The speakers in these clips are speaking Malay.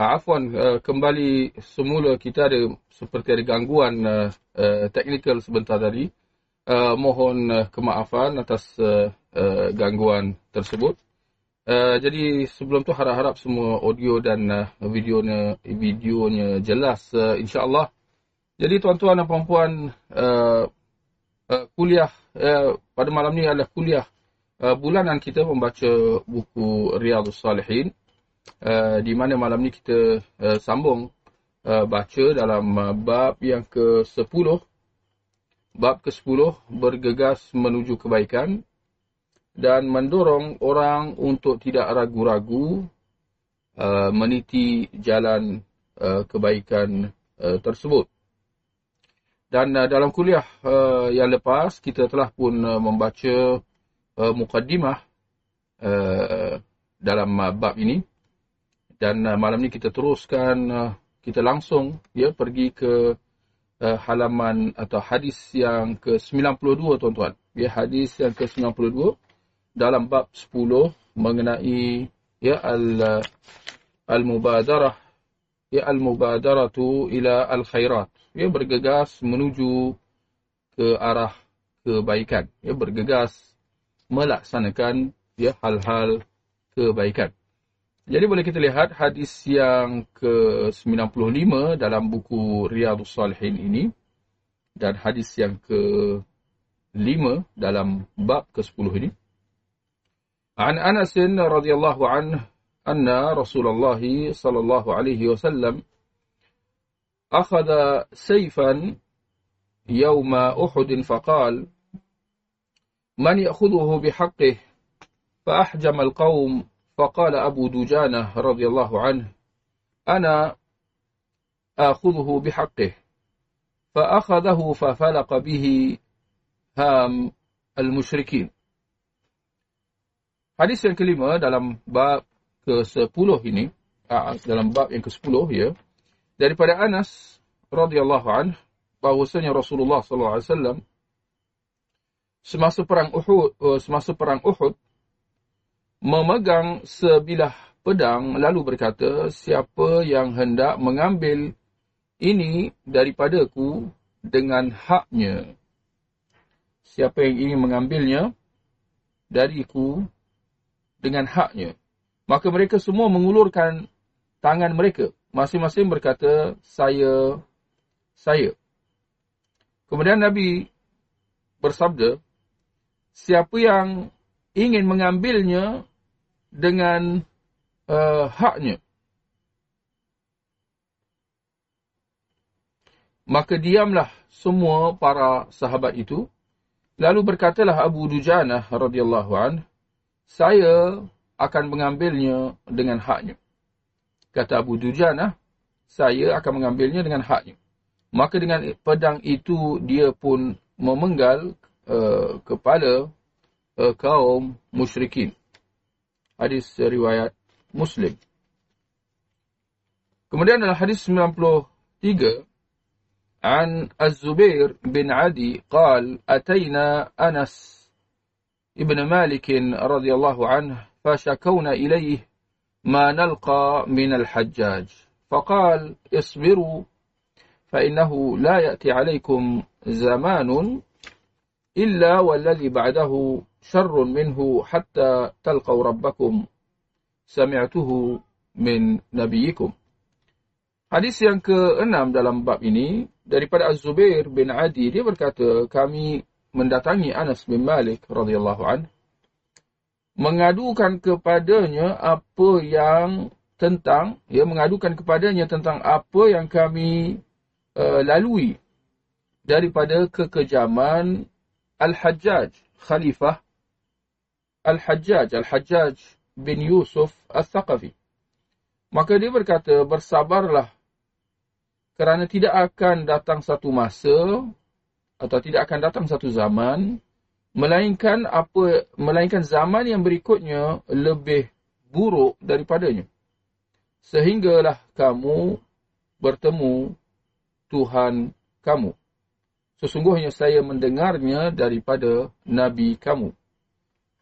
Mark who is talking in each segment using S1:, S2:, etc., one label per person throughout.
S1: Uh, Afwan, uh, kembali semula kita ada seperti ada gangguan uh, uh, teknikal sebentar tadi. Mohon kemaafan atas gangguan tersebut. Jadi sebelum tu harap-harap semua audio dan videonya videonya jelas insya-Allah. Jadi tuan-tuan dan uh, kuliah pada malam ni adalah kuliah bulanan kita membaca buku Riyadhus Salihin. Uh, di mana malam ni kita uh, sambung uh, baca dalam uh, bab yang ke-10 bab ke-10 bergegas menuju kebaikan dan mendorong orang untuk tidak ragu-ragu uh, meniti jalan uh, kebaikan uh, tersebut. Dan uh, dalam kuliah uh, yang lepas kita telah pun uh, membaca uh, mukaddimah uh, dalam uh, bab ini dan uh, malam ni kita teruskan uh, kita langsung ya pergi ke uh, halaman atau hadis yang ke-92 tuan-tuan. Ya hadis yang ke-92 dalam bab 10 mengenai ya al uh, al-mubadarah ya al-mubadaratu ila al-khairat. Ya bergegas menuju ke arah kebaikan. Ya bergegas melaksanakan ya hal-hal kebaikan. Jadi boleh kita lihat hadis yang ke-95 dalam buku Riyadhus Salihin ini dan hadis yang ke-5 dalam bab ke-10 ini. An Anas radhiyallahu anhu anna Rasulullah sallallahu alaihi wasallam akhadha sayfan yawma Uhud faqal man ya'khudhuhu bihaqqihi fa ahjama al-qawm فقال أبو دجانة رضي الله عنه أنا آخذه بحقه فأخذه ففلق به هام المشركين Hadis yang kelima dalam bab ke-10 ini, dalam bab yang ke-10 ya, daripada Anas radhiyallahu anhu bahwasanya Rasulullah sallallahu alaihi wasallam semasa perang Uhud semasa perang Uhud memegang sebilah pedang lalu berkata, siapa yang hendak mengambil ini daripadaku dengan haknya. Siapa yang ingin mengambilnya dariku dengan haknya. Maka mereka semua mengulurkan tangan mereka. Masing-masing berkata, saya, saya. Kemudian Nabi bersabda, siapa yang ingin mengambilnya dengan uh, haknya. Maka diamlah semua para sahabat itu. Lalu berkatalah Abu Dujanah radhiyallahu an, saya akan mengambilnya dengan haknya. Kata Abu Dujanah, saya akan mengambilnya dengan haknya. Maka dengan pedang itu dia pun memenggal uh, kepala uh, kaum musyrikin hadis riwayat Muslim. Kemudian dalam hadis 93 عن الزبير بن عدي قال أتينا أنس ابن مالك رضي الله عنه فشكونا إليه ما نلقى من الحجاج فقال اصبروا فإنه لا يأتي عليكم زمان إلا والذي بعده شر منه حتى تلقوا ربكم سمعته من نبيكم Hadis yang ke-6 dalam bab ini daripada Az-Zubair bin Adi dia berkata kami mendatangi Anas bin Malik radhiyallahu an mengadukan kepadanya apa yang tentang ya mengadukan kepadanya tentang apa yang kami uh, lalui daripada kekejaman Al-Hajjaj khalifah Al-Hajjaj, Al-Hajjaj bin Yusuf Al-Thaqafi. Maka dia berkata, bersabarlah kerana tidak akan datang satu masa atau tidak akan datang satu zaman melainkan apa melainkan zaman yang berikutnya lebih buruk daripadanya. Sehinggalah kamu bertemu Tuhan kamu. Sesungguhnya saya mendengarnya daripada nabi kamu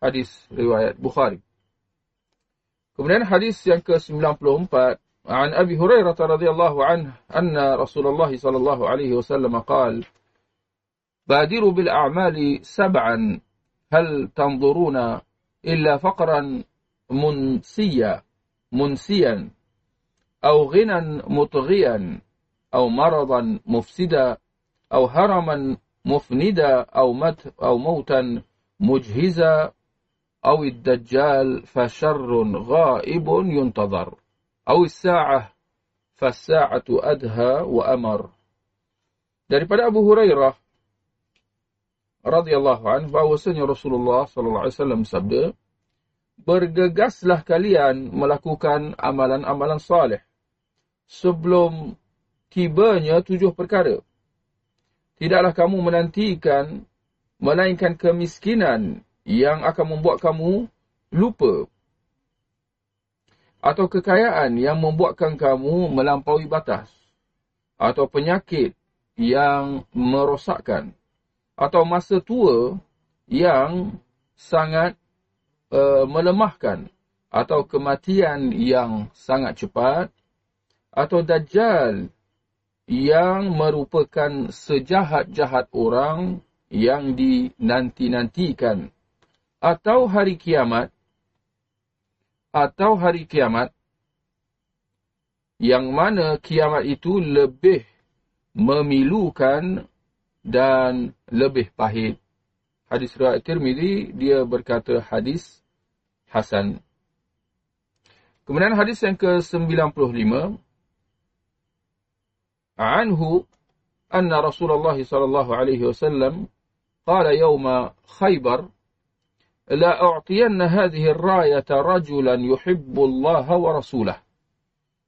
S1: hadis riwayat Bukhari. Kemudian hadis yang ke-94 عن أبي هريرة رضي الله عنه أن رسول الله صلى الله عليه وسلم قال بادروا بالأعمال سبعا هل تنظرون إلا فقرا منسيا منسيا أو غنى مطغيا أو مرضا مفسدا أو هرما مفندا أو, مت أو موتا مجهزا أو الدجال فشر غائب ينتظر أو الساعة فالساعة أدهى وأمر daripada Abu Hurairah radhiyallahu anhu bahwasanya Rasulullah sallallahu alaihi wasallam sabda bergegaslah kalian melakukan amalan-amalan saleh sebelum tibanya tujuh perkara tidaklah kamu menantikan melainkan kemiskinan yang akan membuat kamu lupa. Atau kekayaan yang membuatkan kamu melampaui batas. Atau penyakit yang merosakkan. Atau masa tua yang sangat uh, melemahkan. Atau kematian yang sangat cepat. Atau dajjal yang merupakan sejahat-jahat orang yang dinanti-nantikan atau hari kiamat atau hari kiamat yang mana kiamat itu lebih memilukan dan lebih pahit. Hadis riwayat Tirmizi dia berkata hadis hasan. Kemudian hadis yang ke-95 anhu anna Rasulullah sallallahu alaihi wasallam qala yawma Khaybar لا أعطين هذه الراية رجلا يحب الله ورسوله.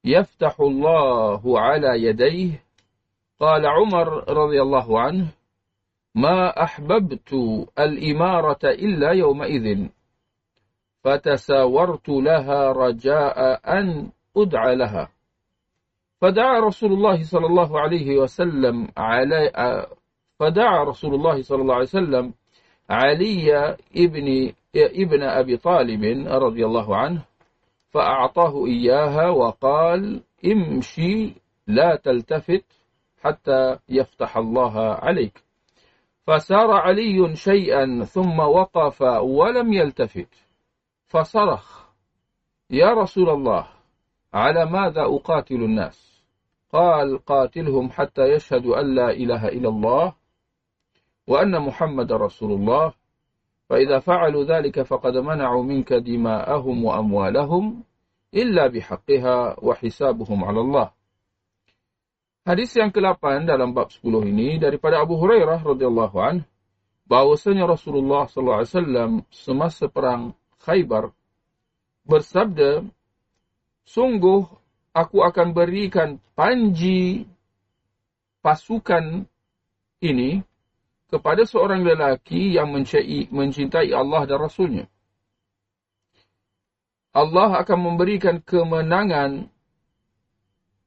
S1: يفتح الله على يديه. قال عمر رضي الله عنه ما أحببت الإمارة إلا يومئذ فتساورت لها رجاء أن أدعى لها. فدعا رسول الله صلى الله عليه وسلم علي فدعا رسول الله صلى الله عليه وسلم علي ابن ابن أبي طالب رضي الله عنه فأعطاه إياها وقال امشي لا تلتفت حتى يفتح الله عليك. فسار علي شيئا ثم وقف ولم يلتفت. فصرخ يا رسول الله على ماذا أقاتل الناس؟ قال قاتلهم حتى يشهدوا أن لا إله إلا الله وأن محمد رسول الله فإذا فعلوا ذلك فقد منعوا منك دماءهم وأموالهم إلا بحقها وحسابهم على الله Hadis yang ke-8 dalam bab 10 ini daripada Abu Hurairah radhiyallahu an bahwasanya Rasulullah sallallahu alaihi wasallam semasa perang Khaybar bersabda sungguh aku akan berikan panji pasukan ini kepada seorang lelaki yang mencintai Allah dan Rasulnya. Allah akan memberikan kemenangan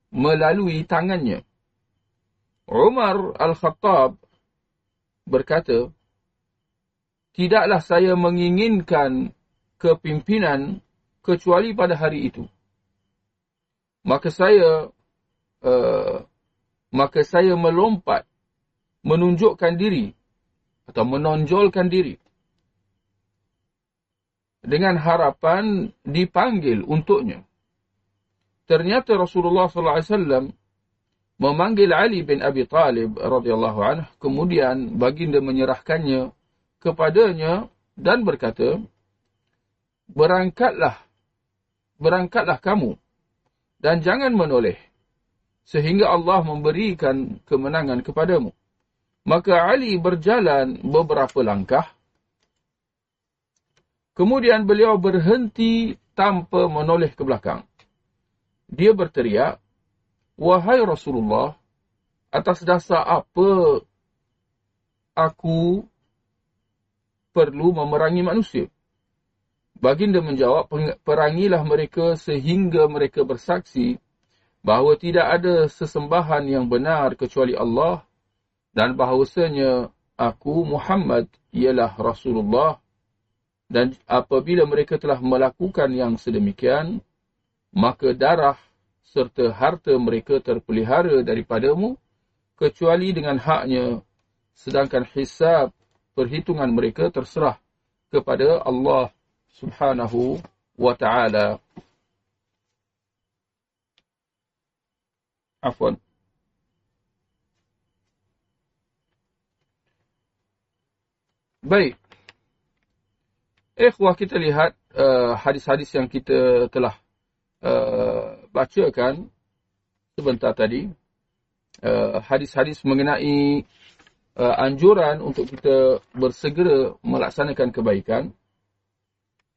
S1: melalui tangannya. Umar Al-Khattab berkata, Tidaklah saya menginginkan kepimpinan kecuali pada hari itu. Maka saya uh, maka saya melompat menunjukkan diri atau menonjolkan diri dengan harapan dipanggil untuknya. Ternyata Rasulullah sallallahu alaihi wasallam memanggil Ali bin Abi Talib radhiyallahu anhu kemudian baginda menyerahkannya kepadanya dan berkata berangkatlah berangkatlah kamu dan jangan menoleh sehingga Allah memberikan kemenangan kepadamu Maka Ali berjalan beberapa langkah. Kemudian beliau berhenti tanpa menoleh ke belakang. Dia berteriak, Wahai Rasulullah, atas dasar apa aku perlu memerangi manusia? Baginda menjawab, perangilah mereka sehingga mereka bersaksi bahawa tidak ada sesembahan yang benar kecuali Allah dan bahawasanya aku Muhammad ialah Rasulullah dan apabila mereka telah melakukan yang sedemikian maka darah serta harta mereka terpelihara daripadamu kecuali dengan haknya sedangkan hisab perhitungan mereka terserah kepada Allah Subhanahu wa taala. Afwan. Baik. Ikhwah kita lihat uh, hadis-hadis yang kita telah uh, bacakan sebentar tadi. Uh, hadis-hadis mengenai uh, anjuran untuk kita bersegera melaksanakan kebaikan.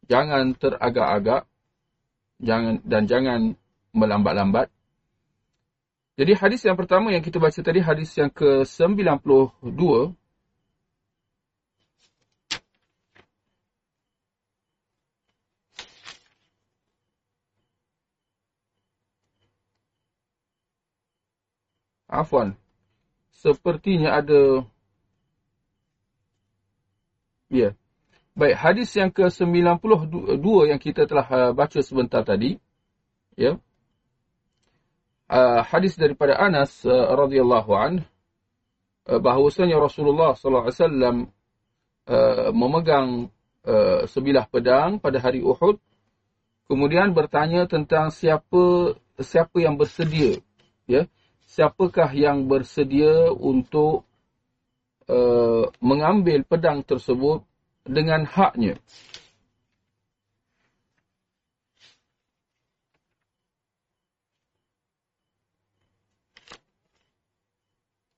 S1: Jangan teragak-agak jangan dan jangan melambat-lambat. Jadi hadis yang pertama yang kita baca tadi hadis yang ke-92 Afwan. Sepertinya ada... Ya. Baik, hadis yang ke-92 yang kita telah uh, baca sebentar tadi. Ya. Uh, hadis daripada Anas uh, radhiyallahu an uh, bahawasanya Rasulullah sallallahu alaihi wasallam uh, memegang uh, sebilah pedang pada hari Uhud kemudian bertanya tentang siapa siapa yang bersedia ya siapakah yang bersedia untuk uh, mengambil pedang tersebut dengan haknya.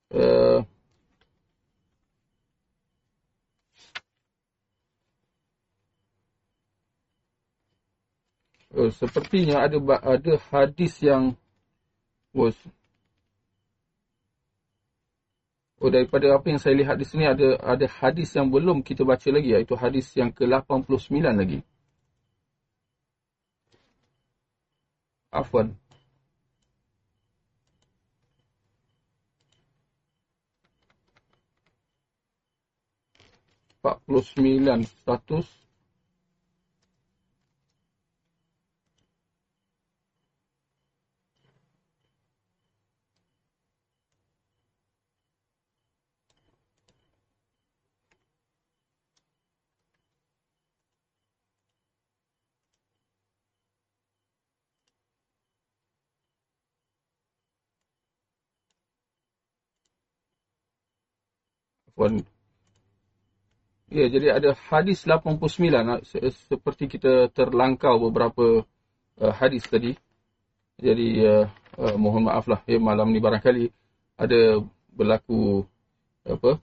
S1: Uh, uh, sepertinya ada ada hadis yang was daripada apa yang saya lihat di sini ada ada hadis yang belum kita baca lagi iaitu hadis yang ke-89 lagi. Afwan. Empat puluh sembilan status Ya, jadi ada hadis 89 ah, seperti kita terlangkau beberapa uh, hadis tadi. Jadi uh, uh, mohon maaflah ya malam ni barangkali ada berlaku apa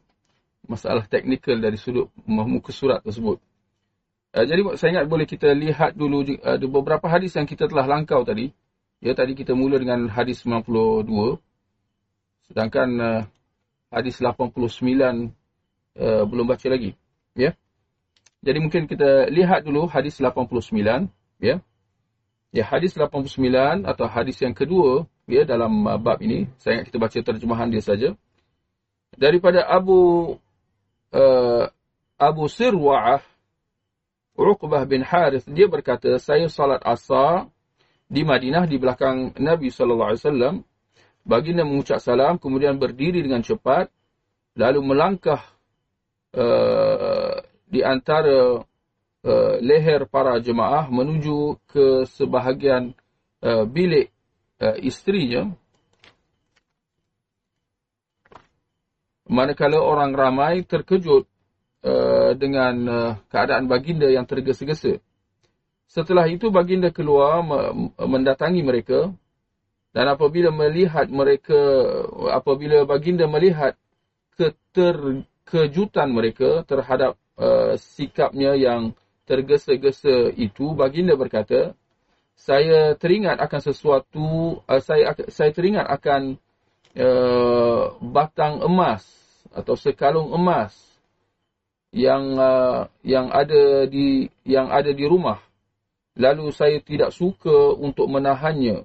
S1: masalah teknikal dari sudut muka surat tersebut. Uh, jadi saya ingat boleh kita lihat dulu ada uh, beberapa hadis yang kita telah langkau tadi. Ya tadi kita mula dengan hadis 92. Sedangkan uh, hadis 89 uh, belum baca lagi ya. Jadi mungkin kita lihat dulu hadis 89 ya. Ya hadis 89 atau hadis yang kedua ya dalam uh, bab ini. Saya ingat kita baca terjemahan dia saja. Daripada Abu uh, Abu Sirwa'ah Uqbah bin Harith dia berkata saya salat asar di Madinah di belakang Nabi sallallahu alaihi wasallam Baginda mengucap salam, kemudian berdiri dengan cepat, lalu melangkah uh, di antara uh, leher para jemaah menuju ke sebahagian uh, bilik uh, isterinya. Manakala orang ramai terkejut uh, dengan uh, keadaan baginda yang tergesa-gesa. Setelah itu baginda keluar mendatangi mereka dan apabila melihat mereka, apabila baginda melihat keterkejutan mereka terhadap uh, sikapnya yang tergesa-gesa itu, baginda berkata, saya teringat akan sesuatu, uh, saya saya teringat akan uh, batang emas atau sekalung emas yang uh, yang ada di yang ada di rumah. Lalu saya tidak suka untuk menahannya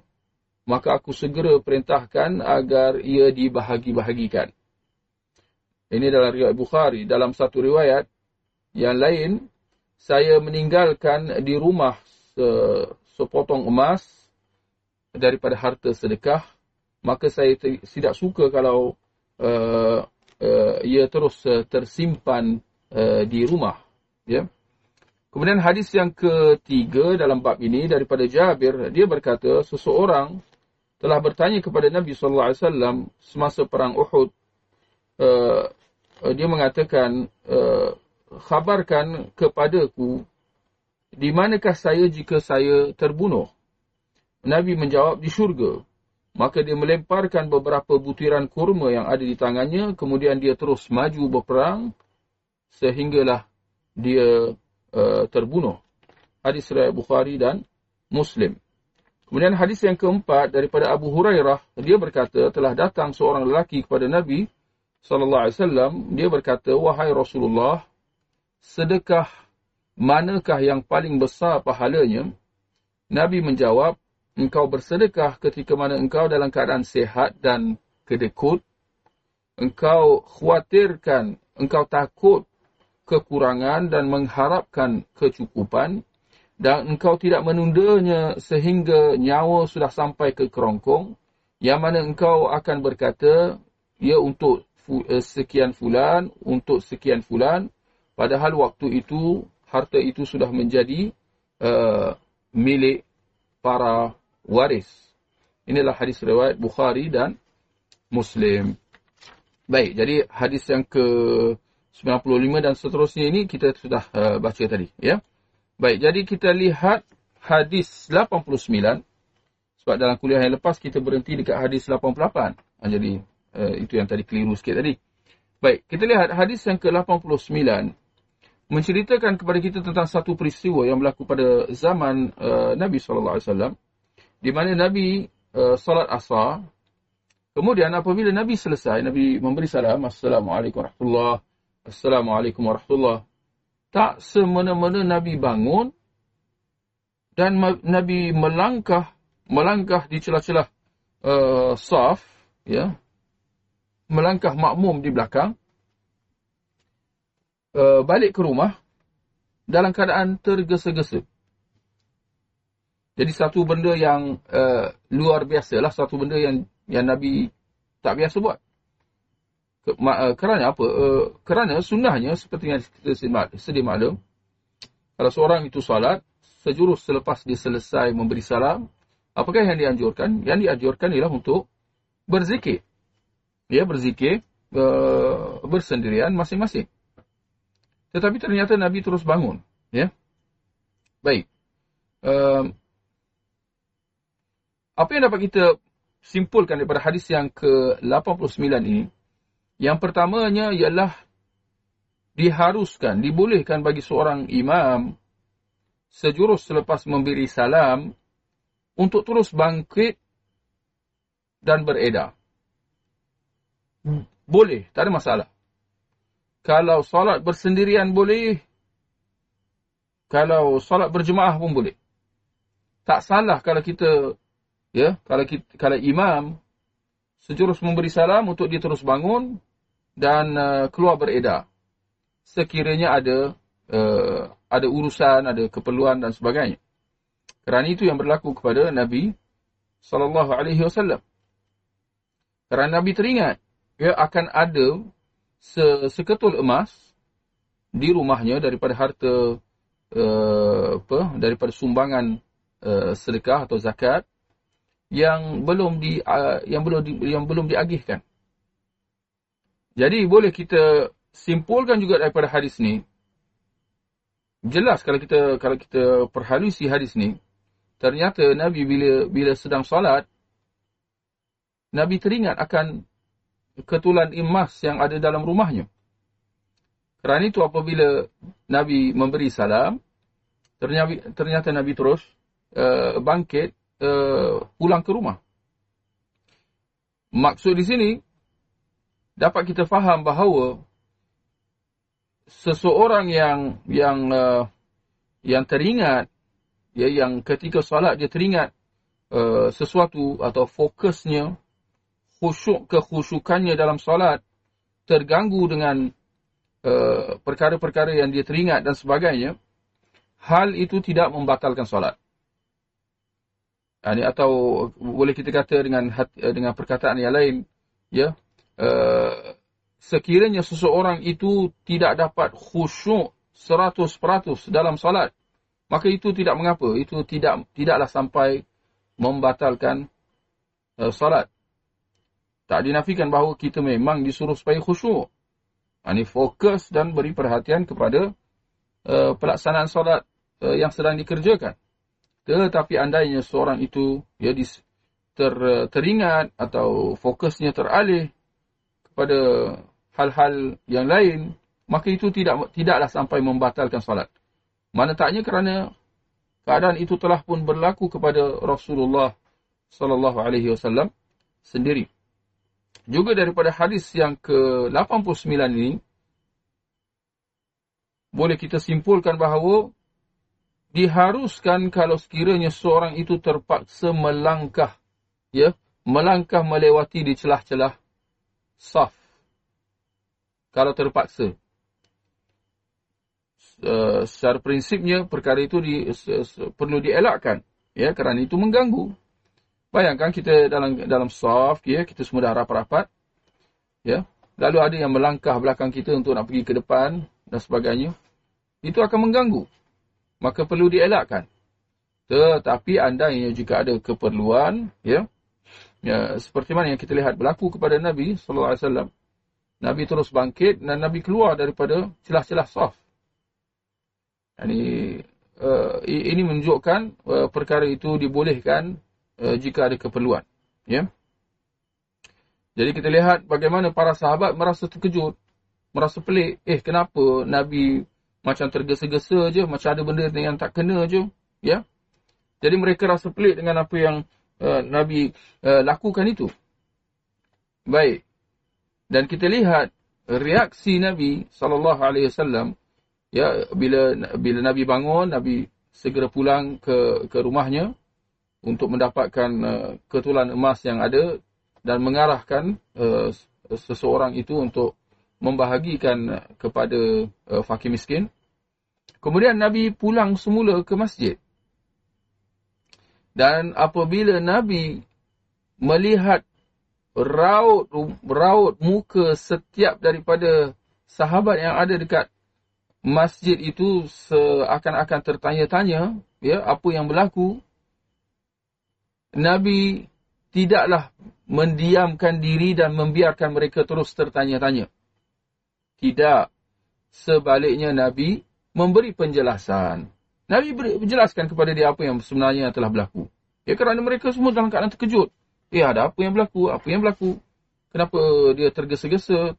S1: maka aku segera perintahkan agar ia dibahagi-bahagikan. Ini dalam riwayat Bukhari. Dalam satu riwayat yang lain, saya meninggalkan di rumah sepotong emas daripada harta sedekah, maka saya tidak suka kalau uh, uh, ia terus uh, tersimpan uh, di rumah. Ya. Kemudian hadis yang ketiga dalam bab ini daripada Jabir, dia berkata seseorang telah bertanya kepada Nabi sallallahu alaihi wasallam semasa perang Uhud. Uh, dia mengatakan, uh, khabarkan kepadaku di manakah saya jika saya terbunuh? Nabi menjawab di syurga. Maka dia melemparkan beberapa butiran kurma yang ada di tangannya. Kemudian dia terus maju berperang. Sehinggalah dia uh, terbunuh. Hadis Raya Bukhari dan Muslim. Kemudian hadis yang keempat daripada Abu Hurairah. Dia berkata telah datang seorang lelaki kepada Nabi SAW. Dia berkata, Wahai Rasulullah, sedekah manakah yang paling besar pahalanya? Nabi menjawab, engkau bersedekah ketika mana engkau dalam keadaan sehat dan kedekut. Engkau khawatirkan, engkau takut kekurangan dan mengharapkan kecukupan. Dan engkau tidak menundanya sehingga nyawa sudah sampai ke kerongkong. Yang mana engkau akan berkata, ya untuk eh, sekian fulan, untuk sekian fulan. Padahal waktu itu, harta itu sudah menjadi uh, milik para waris. Inilah hadis riwayat Bukhari dan Muslim. Baik, jadi hadis yang ke-95 dan seterusnya ini kita sudah uh, baca tadi. ya. Baik, jadi kita lihat hadis 89. Sebab dalam kuliah yang lepas kita berhenti dekat hadis 88. Ah, jadi uh, itu yang tadi keliru sikit tadi. Baik, kita lihat hadis yang ke-89 menceritakan kepada kita tentang satu peristiwa yang berlaku pada zaman uh, Nabi SAW di mana Nabi uh, salat asar. Kemudian apabila Nabi selesai, Nabi memberi salam, Assalamualaikum warahmatullahi Assalamualaikum warahmatullahi Tak semena-mena Nabi bangun dan Nabi melangkah melangkah di celah-celah uh, saf, ya, melangkah makmum di belakang, uh, balik ke rumah dalam keadaan tergesa-gesa. Jadi satu benda yang uh, luar biasa lah, satu benda yang yang Nabi tak biasa buat. Uh, kerana apa? Uh, kerana sunnahnya seperti yang kita sedia maklum, kalau seorang itu salat, sejurus selepas dia selesai memberi salam, apakah yang dianjurkan? Yang dianjurkan ialah untuk berzikir. Dia berzikir uh, bersendirian masing-masing. Tetapi ternyata Nabi terus bangun. Ya, Baik. Apa yang dapat kita simpulkan daripada hadis yang ke-89 ini? Yang pertamanya ialah diharuskan, dibolehkan bagi seorang imam sejurus selepas memberi salam untuk terus bangkit dan beredar. Boleh, tak ada masalah. Kalau solat bersendirian boleh. Kalau solat berjemaah pun boleh. Tak salah kalau kita ya kalau kita, kalau imam sejurus memberi salam untuk dia terus bangun dan uh, keluar beredar. Sekiranya ada uh, ada urusan ada keperluan dan sebagainya. Kerana itu yang berlaku kepada Nabi sallallahu alaihi wasallam. Kerana Nabi teringat ya akan ada seketul emas di rumahnya daripada harta uh, apa daripada sumbangan uh, sedekah atau zakat yang belum di uh, yang belum di, yang belum diagihkan. Jadi boleh kita simpulkan juga daripada hadis ni jelas kalau kita kalau kita perhalusi hadis ni ternyata Nabi bila bila sedang solat Nabi teringat akan ketulan emas yang ada dalam rumahnya. Kerana itu apabila Nabi memberi salam ternyata, ternyata Nabi terus uh, bangkit uh, pulang ke rumah. Maksud di sini, dapat kita faham bahawa seseorang yang yang uh, yang teringat, ya, yang ketika salat dia teringat uh, sesuatu atau fokusnya, khusyuk kekhusyukannya dalam salat terganggu dengan perkara-perkara uh, yang dia teringat dan sebagainya, hal itu tidak membatalkan salat. Ini atau boleh kita kata dengan hati, dengan perkataan yang lain, ya. Uh, sekiranya seseorang itu tidak dapat khusyuk 100% dalam salat, maka itu tidak mengapa. Itu tidak tidaklah sampai membatalkan uh, salat. Tak dinafikan bahawa kita memang disuruh supaya khusyuk. Ini fokus dan beri perhatian kepada uh, pelaksanaan solat uh, yang sedang dikerjakan. Tetapi andainya seorang itu ya, ter, teringat atau fokusnya teralih kepada hal-hal yang lain, maka itu tidak tidaklah sampai membatalkan solat. Mana taknya kerana keadaan itu telah pun berlaku kepada Rasulullah sallallahu alaihi wasallam sendiri. Juga daripada hadis yang ke-89 ini, boleh kita simpulkan bahawa diharuskan kalau sekiranya seorang itu terpaksa melangkah, ya, melangkah melewati di celah-celah saf. Kalau terpaksa. Uh, secara prinsipnya perkara itu di, uh, perlu dielakkan ya kerana itu mengganggu Bayangkan kita dalam dalam soft, ya, kita semua dah rapat-rapat. Ya. Lalu ada yang melangkah belakang kita untuk nak pergi ke depan dan sebagainya. Itu akan mengganggu. Maka perlu dielakkan. Tetapi anda yang jika ada keperluan, ya, ya seperti mana yang kita lihat berlaku kepada Nabi SAW. Nabi terus bangkit dan Nabi keluar daripada celah-celah soft. Ini, uh, ini menunjukkan uh, perkara itu dibolehkan uh, jika ada keperluan. Ya. Jadi kita lihat bagaimana para sahabat merasa terkejut, merasa pelik. Eh, kenapa Nabi macam tergesa-gesa je, macam ada benda yang tak kena je. Ya. Jadi mereka rasa pelik dengan apa yang uh, Nabi uh, lakukan itu. Baik. Dan kita lihat reaksi Nabi sallallahu alaihi wasallam ya bila bila Nabi bangun, Nabi segera pulang ke ke rumahnya untuk mendapatkan uh, ketulan emas yang ada dan mengarahkan uh, seseorang itu untuk membahagikan kepada uh, fakir miskin. Kemudian Nabi pulang semula ke masjid. Dan apabila Nabi melihat raut raut muka setiap daripada sahabat yang ada dekat masjid itu seakan-akan tertanya-tanya ya apa yang berlaku Nabi tidaklah mendiamkan diri dan membiarkan mereka terus tertanya-tanya. Tidak. Sebaliknya Nabi memberi penjelasan. Nabi menjelaskan kepada dia apa yang sebenarnya telah berlaku. Ya kerana mereka semua dalam keadaan terkejut. Eh ada apa yang berlaku? Apa yang berlaku? Kenapa dia tergesa-gesa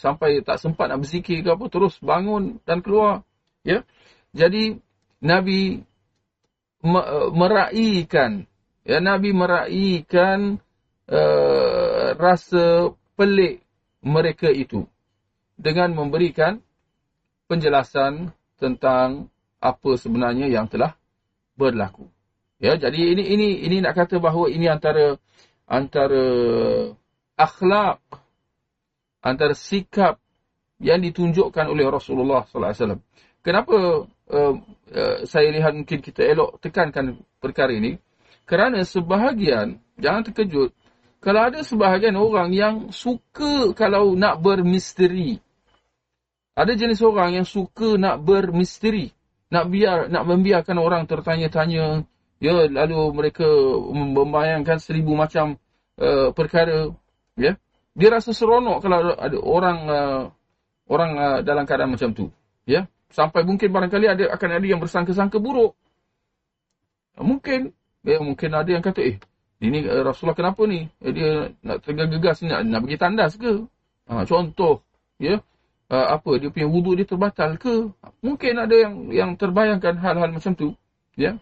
S1: sampai tak sempat nak berzikir ke apa terus bangun dan keluar. Ya. Jadi Nabi meraihkan Ya, Nabi meraihkan uh, rasa pelik mereka itu dengan memberikan penjelasan tentang apa sebenarnya yang telah berlaku. Ya, jadi ini ini ini nak kata bahawa ini antara antara akhlak antara sikap yang ditunjukkan oleh Rasulullah sallallahu alaihi wasallam. Kenapa uh, uh, saya lihat mungkin kita elok tekankan perkara ini? Kerana sebahagian, jangan terkejut, kalau ada sebahagian orang yang suka kalau nak bermisteri. Ada jenis orang yang suka nak bermisteri. Nak biar nak membiarkan orang tertanya-tanya. Ya, lalu mereka membayangkan seribu macam uh, perkara. Ya. Dia rasa seronok kalau ada orang uh, orang uh, dalam keadaan macam tu. Ya. Sampai mungkin barangkali ada akan ada yang bersangka-sangka buruk. Mungkin Ya, mungkin ada yang kata, eh, ini uh, Rasulullah kenapa ni? Dia nak tergegas ni, nak, nak bagi tandas ke? Ha, contoh, ya, uh, apa, dia punya wudhu dia terbatal ke? Mungkin ada yang yang terbayangkan hal-hal macam tu. Ya.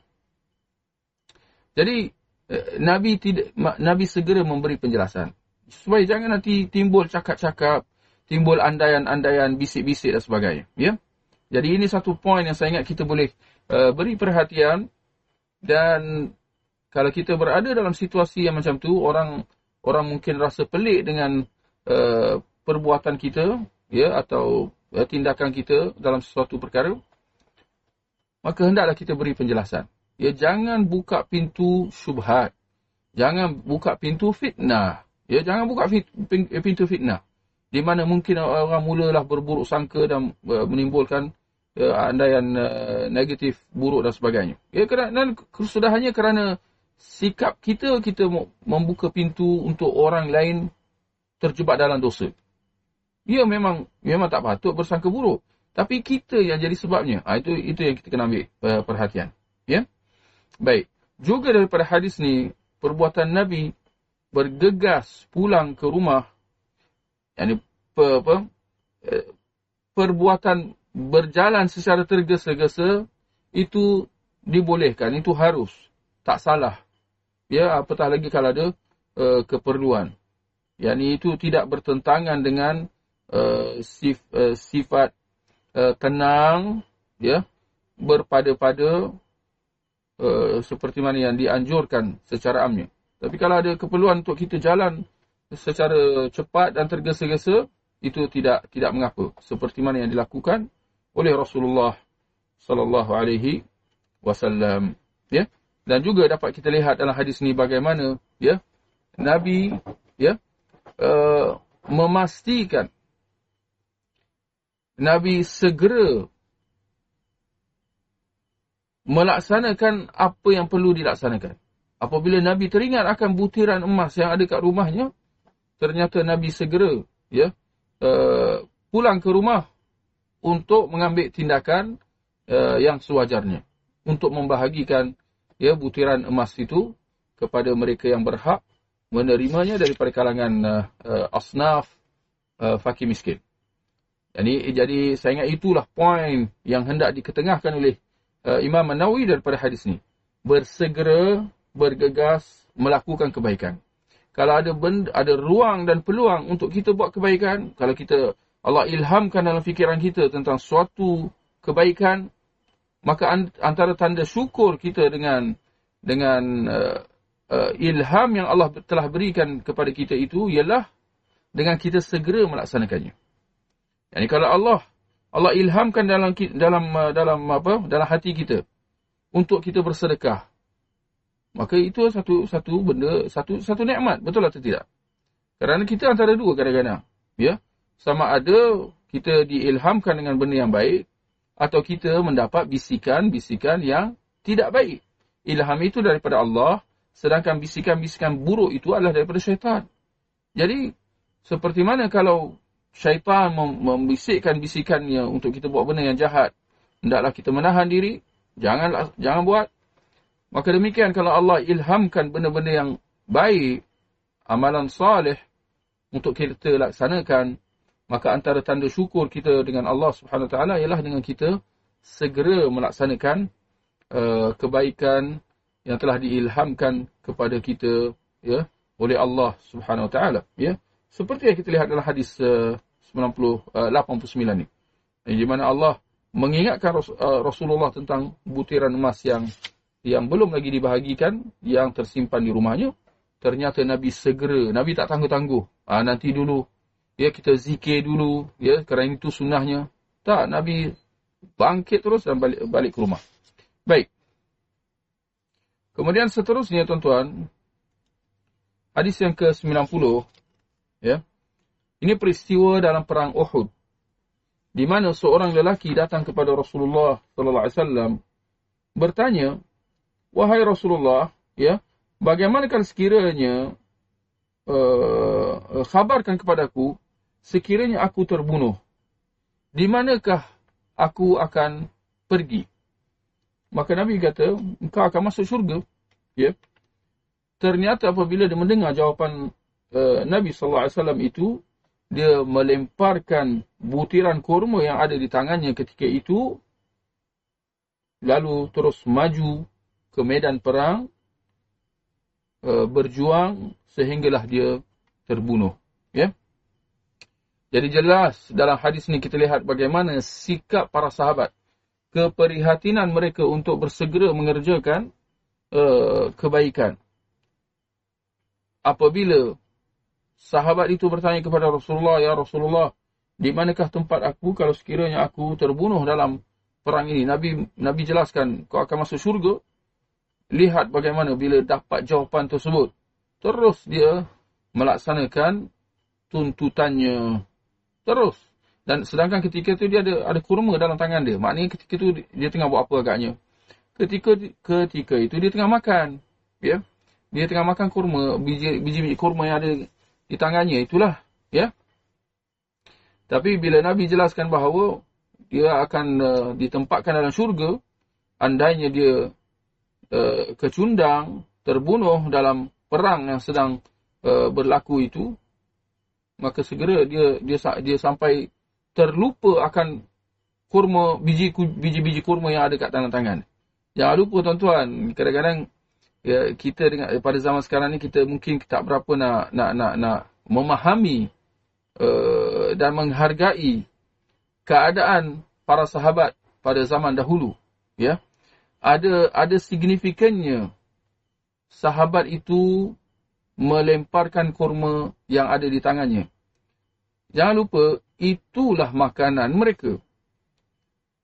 S1: Jadi, uh, Nabi tidak Nabi segera memberi penjelasan. Supaya jangan nanti timbul cakap-cakap, timbul andaian-andaian, bisik-bisik dan sebagainya. Ya. Jadi ini satu poin yang saya ingat kita boleh uh, beri perhatian dan kalau kita berada dalam situasi yang macam tu orang orang mungkin rasa pelik dengan uh, perbuatan kita ya atau uh, tindakan kita dalam sesuatu perkara maka hendaklah kita beri penjelasan ya jangan buka pintu syubhat. Jangan buka pintu fitnah. Ya jangan buka fit, pintu fitnah. Di mana mungkin orang mulalah berburuk sangka dan uh, menimbulkan uh, andaian uh, negatif, buruk dan sebagainya. Ya kerana sudah hanya kerana sikap kita kita membuka pintu untuk orang lain terjebak dalam dosa. Ya memang memang tak patut bersangka buruk. Tapi kita yang jadi sebabnya. Ha, itu itu yang kita kena ambil uh, perhatian. Ya. Baik. Juga daripada hadis ni perbuatan Nabi bergegas pulang ke rumah yakni per, apa eh, perbuatan berjalan secara tergesa-gesa itu dibolehkan itu harus tak salah ya apatah lagi kalau ada uh, keperluan yakni itu tidak bertentangan dengan uh, sif, uh, sifat uh, tenang ya berpada-pada uh, seperti mana yang dianjurkan secara amnya tapi kalau ada keperluan untuk kita jalan secara cepat dan tergesa-gesa, itu tidak tidak mengapa. Seperti mana yang dilakukan oleh Rasulullah sallallahu alaihi wasallam, ya. Dan juga dapat kita lihat dalam hadis ini bagaimana ya Nabi ya uh, memastikan Nabi segera melaksanakan apa yang perlu dilaksanakan. Apabila Nabi teringat akan butiran emas yang ada kat rumahnya, ternyata Nabi segera ya uh, pulang ke rumah untuk mengambil tindakan uh, yang sewajarnya untuk membahagikan ya butiran emas itu kepada mereka yang berhak menerimanya daripada kalangan uh, uh, asnaf uh, fakir miskin. Jadi, jadi saya ingat itulah poin yang hendak diketengahkan oleh uh, Imam Nawawi daripada hadis ini. Bersegera bergegas melakukan kebaikan. Kalau ada benda, ada ruang dan peluang untuk kita buat kebaikan, kalau kita Allah ilhamkan dalam fikiran kita tentang suatu kebaikan, maka antara tanda syukur kita dengan dengan uh, uh, ilham yang Allah telah berikan kepada kita itu ialah dengan kita segera melaksanakannya. Yani kalau Allah Allah ilhamkan dalam dalam uh, dalam apa dalam hati kita untuk kita bersedekah, maka itu satu satu benda satu satu nikmat betul atau tidak? Kerana kita antara dua kadang-kadang ya? Sama ada kita diilhamkan dengan benda yang baik atau kita mendapat bisikan-bisikan yang tidak baik. Ilham itu daripada Allah sedangkan bisikan-bisikan buruk itu adalah daripada syaitan. Jadi seperti mana kalau syaitan membisikkan bisikannya untuk kita buat benda yang jahat. Hendaklah kita menahan diri. Janganlah jangan buat. Maka demikian kalau Allah ilhamkan benda-benda yang baik, amalan salih untuk kita laksanakan, maka antara tanda syukur kita dengan Allah Subhanahu Wa Taala ialah dengan kita segera melaksanakan uh, kebaikan yang telah diilhamkan kepada kita ya oleh Allah Subhanahu Wa Taala ya seperti yang kita lihat dalam hadis uh, 90 uh, 89 ni di mana Allah mengingatkan uh, Rasulullah tentang butiran emas yang yang belum lagi dibahagikan, yang tersimpan di rumahnya, ternyata Nabi segera, Nabi tak tangguh-tangguh. Ha, nanti dulu, ya kita zikir dulu, ya kerana itu sunnahnya. Tak, Nabi bangkit terus dan balik, balik ke rumah. Baik. Kemudian seterusnya, tuan-tuan, hadis yang ke-90, ya, ini peristiwa dalam perang Uhud. Di mana seorang lelaki datang kepada Rasulullah sallallahu alaihi wasallam bertanya, wahai Rasulullah, ya, bagaimanakah sekiranya uh, khabarkan kepadaku sekiranya aku terbunuh, di manakah aku akan pergi? Maka Nabi kata, engkau akan masuk syurga. Ya. Ternyata apabila dia mendengar jawapan uh, Nabi SAW itu, dia melemparkan butiran kurma yang ada di tangannya ketika itu, lalu terus maju ke medan perang uh, berjuang sehinggalah dia terbunuh ya. Jadi jelas dalam hadis ini kita lihat bagaimana sikap para sahabat. Keprihatinan mereka untuk bersegera mengerjakan uh, kebaikan. Apabila sahabat itu bertanya kepada Rasulullah ya Rasulullah di manakah tempat aku kalau sekiranya aku terbunuh dalam perang ini Nabi Nabi jelaskan kau akan masuk syurga lihat bagaimana bila dapat jawapan tersebut. Terus dia melaksanakan tuntutannya. Terus. Dan sedangkan ketika itu dia ada ada kurma dalam tangan dia. Maknanya ketika itu dia tengah buat apa agaknya. Ketika ketika itu dia tengah makan. Ya. Dia tengah makan kurma, biji-biji kurma yang ada di tangannya. Itulah. Ya. Tapi bila Nabi jelaskan bahawa dia akan uh, ditempatkan dalam syurga, andainya dia uh, kecundang, terbunuh dalam perang yang sedang uh, berlaku itu, maka segera dia dia dia sampai terlupa akan kurma biji biji-biji kurma yang ada kat tangan tangan. Jangan lupa tuan-tuan, kadang-kadang ya, kita dengan pada zaman sekarang ni kita mungkin tak berapa nak nak nak nak memahami uh, dan menghargai keadaan para sahabat pada zaman dahulu, ya. Ada ada signifikannya sahabat itu melemparkan kurma yang ada di tangannya. Jangan lupa itulah makanan mereka.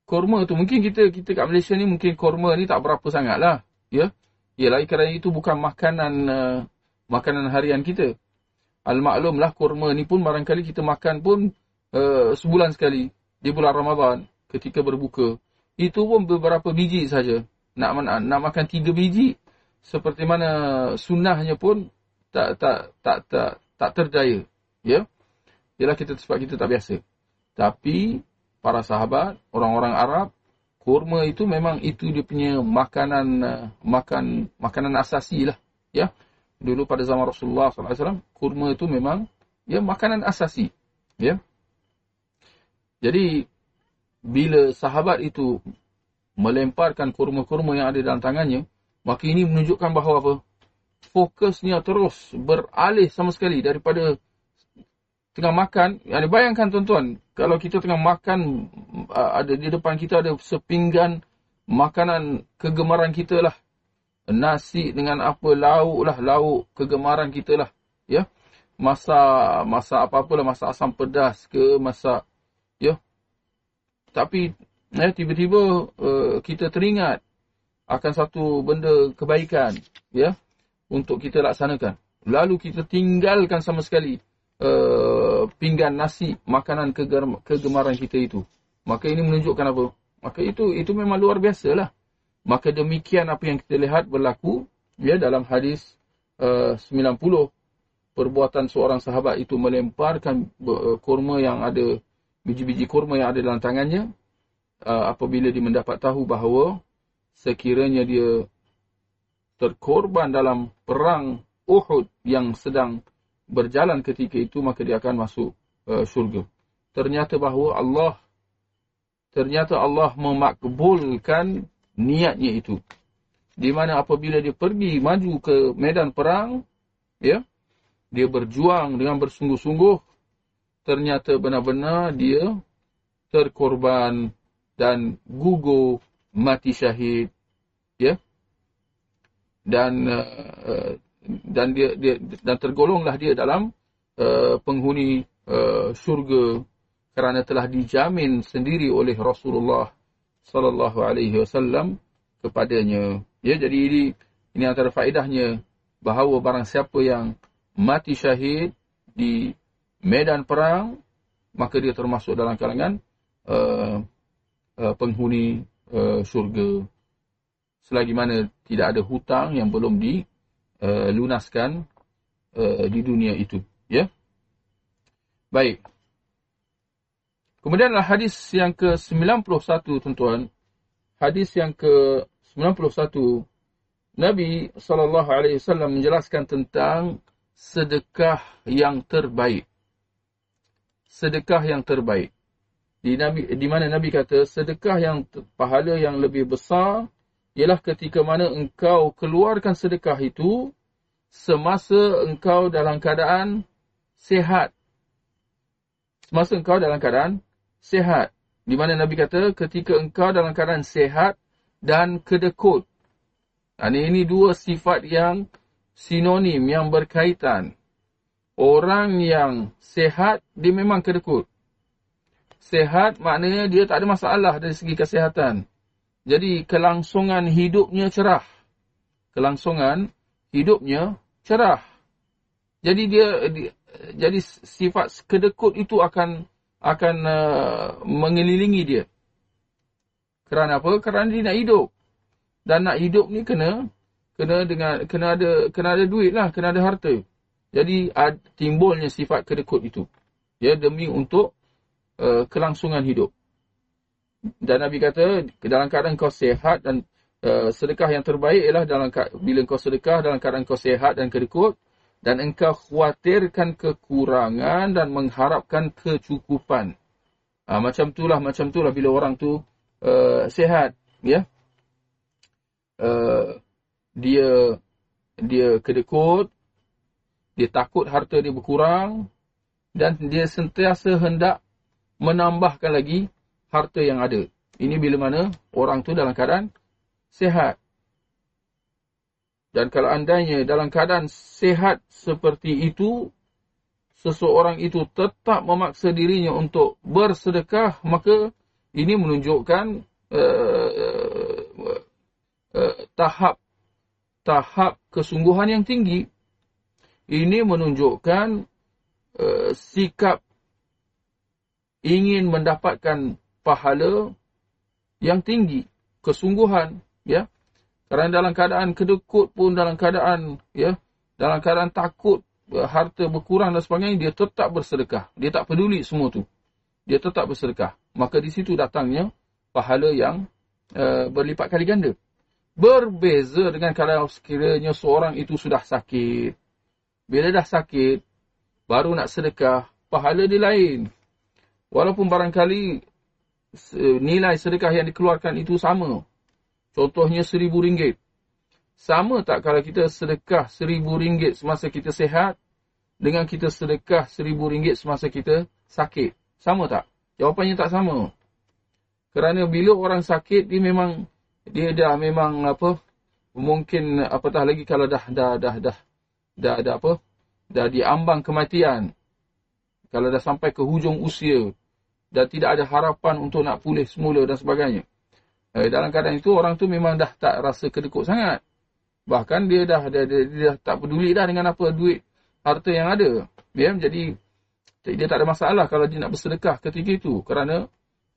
S1: Korma tu mungkin kita kita kat Malaysia ni mungkin korma ni tak berapa sangatlah, ya. Yalah kerana itu bukan makanan uh, makanan harian kita. Al-maklumlah korma ni pun barangkali kita makan pun uh, sebulan sekali di bulan Ramadan ketika berbuka. Itu pun beberapa biji saja. Nak, nak nak makan tiga biji seperti mana sunnahnya pun tak tak tak tak tak terdaya, ya. Ialah kita sebab kita tak biasa. Tapi para sahabat, orang-orang Arab, kurma itu memang itu dia punya makanan uh, makan makanan asasi lah. Ya. Dulu pada zaman Rasulullah SAW, kurma itu memang ya makanan asasi. Ya. Jadi, bila sahabat itu melemparkan kurma-kurma yang ada dalam tangannya, maka ini menunjukkan bahawa apa? Fokusnya terus beralih sama sekali daripada tengah makan, yani bayangkan tuan-tuan, kalau kita tengah makan, ada di depan kita ada sepinggan makanan kegemaran kita lah. Nasi dengan apa, lauk lah, lauk kegemaran kita lah. Ya? Masak, masak apa-apa lah, masak asam pedas ke, masak, ya. Tapi, ya, tiba-tiba uh, kita teringat akan satu benda kebaikan, ya, untuk kita laksanakan. Lalu kita tinggalkan sama sekali uh, pinggan nasi makanan kegemaran kita itu. Maka ini menunjukkan apa? Maka itu itu memang luar biasa lah. Maka demikian apa yang kita lihat berlaku ya dalam hadis uh, 90 perbuatan seorang sahabat itu melemparkan uh, kurma yang ada biji-biji kurma yang ada dalam tangannya uh, apabila dia mendapat tahu bahawa sekiranya dia terkorban dalam perang Uhud yang sedang berjalan ketika itu maka dia akan masuk uh, syurga. Ternyata bahawa Allah ternyata Allah memakbulkan niatnya itu. Di mana apabila dia pergi maju ke medan perang, ya, dia berjuang dengan bersungguh-sungguh, ternyata benar-benar dia terkorban dan gugur mati syahid, ya. Dan uh, dan dia dia dan tergolonglah dia dalam uh, penghuni uh, syurga kerana telah dijamin sendiri oleh Rasulullah sallallahu alaihi wasallam kepadanya. Ya jadi ini ini antara faedahnya bahawa barang siapa yang mati syahid di medan perang maka dia termasuk dalam kalangan uh, uh, penghuni uh, syurga selagi mana tidak ada hutang yang belum di uh, lunaskan uh, di dunia itu. Ya. Baik. Kemudianlah hadis yang ke-91 tuan-tuan. Hadis yang ke-91 Nabi wasallam menjelaskan tentang sedekah yang terbaik. Sedekah yang terbaik. Di Nabi di mana Nabi kata sedekah yang pahala yang lebih besar ialah ketika mana engkau keluarkan sedekah itu semasa engkau dalam keadaan sehat. Semasa engkau dalam keadaan sehat. Di mana Nabi kata ketika engkau dalam keadaan sehat dan kedekut. Ini, ini dua sifat yang sinonim, yang berkaitan. Orang yang sehat, dia memang kedekut. Sehat maknanya dia tak ada masalah dari segi kesehatan. Jadi kelangsungan hidupnya cerah. kelangsungan hidupnya cerah. Jadi dia, dia jadi sifat kedekut itu akan akan uh, mengelilingi dia. Kerana apa? Kerana dia nak hidup. Dan nak hidup ni kena kena dengan kena ada kena ada duit lah, kena ada harta. Jadi ad, timbulnya sifat kedekut itu. Ya demi untuk uh, kelangsungan hidup. Dan Nabi kata dalam keadaan kau sehat dan uh, sedekah yang terbaik ialah dalam bila kau sedekah dalam keadaan kau sehat dan kedekut dan engkau khawatirkan kekurangan dan mengharapkan kecukupan. Ha, macam itulah, macam itulah bila orang tu uh, sehat, ya. Uh, dia dia kedekut, dia takut harta dia berkurang dan dia sentiasa hendak menambahkan lagi harta yang ada. Ini bila mana orang tu dalam keadaan sehat. Dan kalau andainya dalam keadaan sehat seperti itu, seseorang itu tetap memaksa dirinya untuk bersedekah, maka ini menunjukkan uh, uh, uh, tahap tahap kesungguhan yang tinggi. Ini menunjukkan uh, sikap ingin mendapatkan pahala yang tinggi, kesungguhan, ya. Kerana dalam keadaan kedekut pun dalam keadaan ya dalam keadaan takut ya, harta berkurang dan sebagainya dia tetap bersedekah. Dia tak peduli semua tu. Dia tetap bersedekah. Maka di situ datangnya pahala yang uh, berlipat kali ganda. Berbeza dengan kalau sekiranya seorang itu sudah sakit. Bila dah sakit, baru nak sedekah, pahala dia lain. Walaupun barangkali nilai sedekah yang dikeluarkan itu sama. Contohnya seribu ringgit. Sama tak kalau kita sedekah seribu ringgit semasa kita sehat dengan kita sedekah seribu ringgit semasa kita sakit? Sama tak? Jawapannya tak sama. Kerana bila orang sakit, dia memang, dia dah memang apa, mungkin apatah lagi kalau dah, dah, dah, dah, dah, dah apa, dah diambang kematian. Kalau dah sampai ke hujung usia, dan tidak ada harapan untuk nak pulih semula dan sebagainya. Eh, dalam keadaan itu orang tu memang dah tak rasa kedekut sangat. Bahkan dia dah dia, dia, dia dah tak peduli dah dengan apa duit harta yang ada. Ya, jadi dia tak ada masalah kalau dia nak bersedekah ketika itu kerana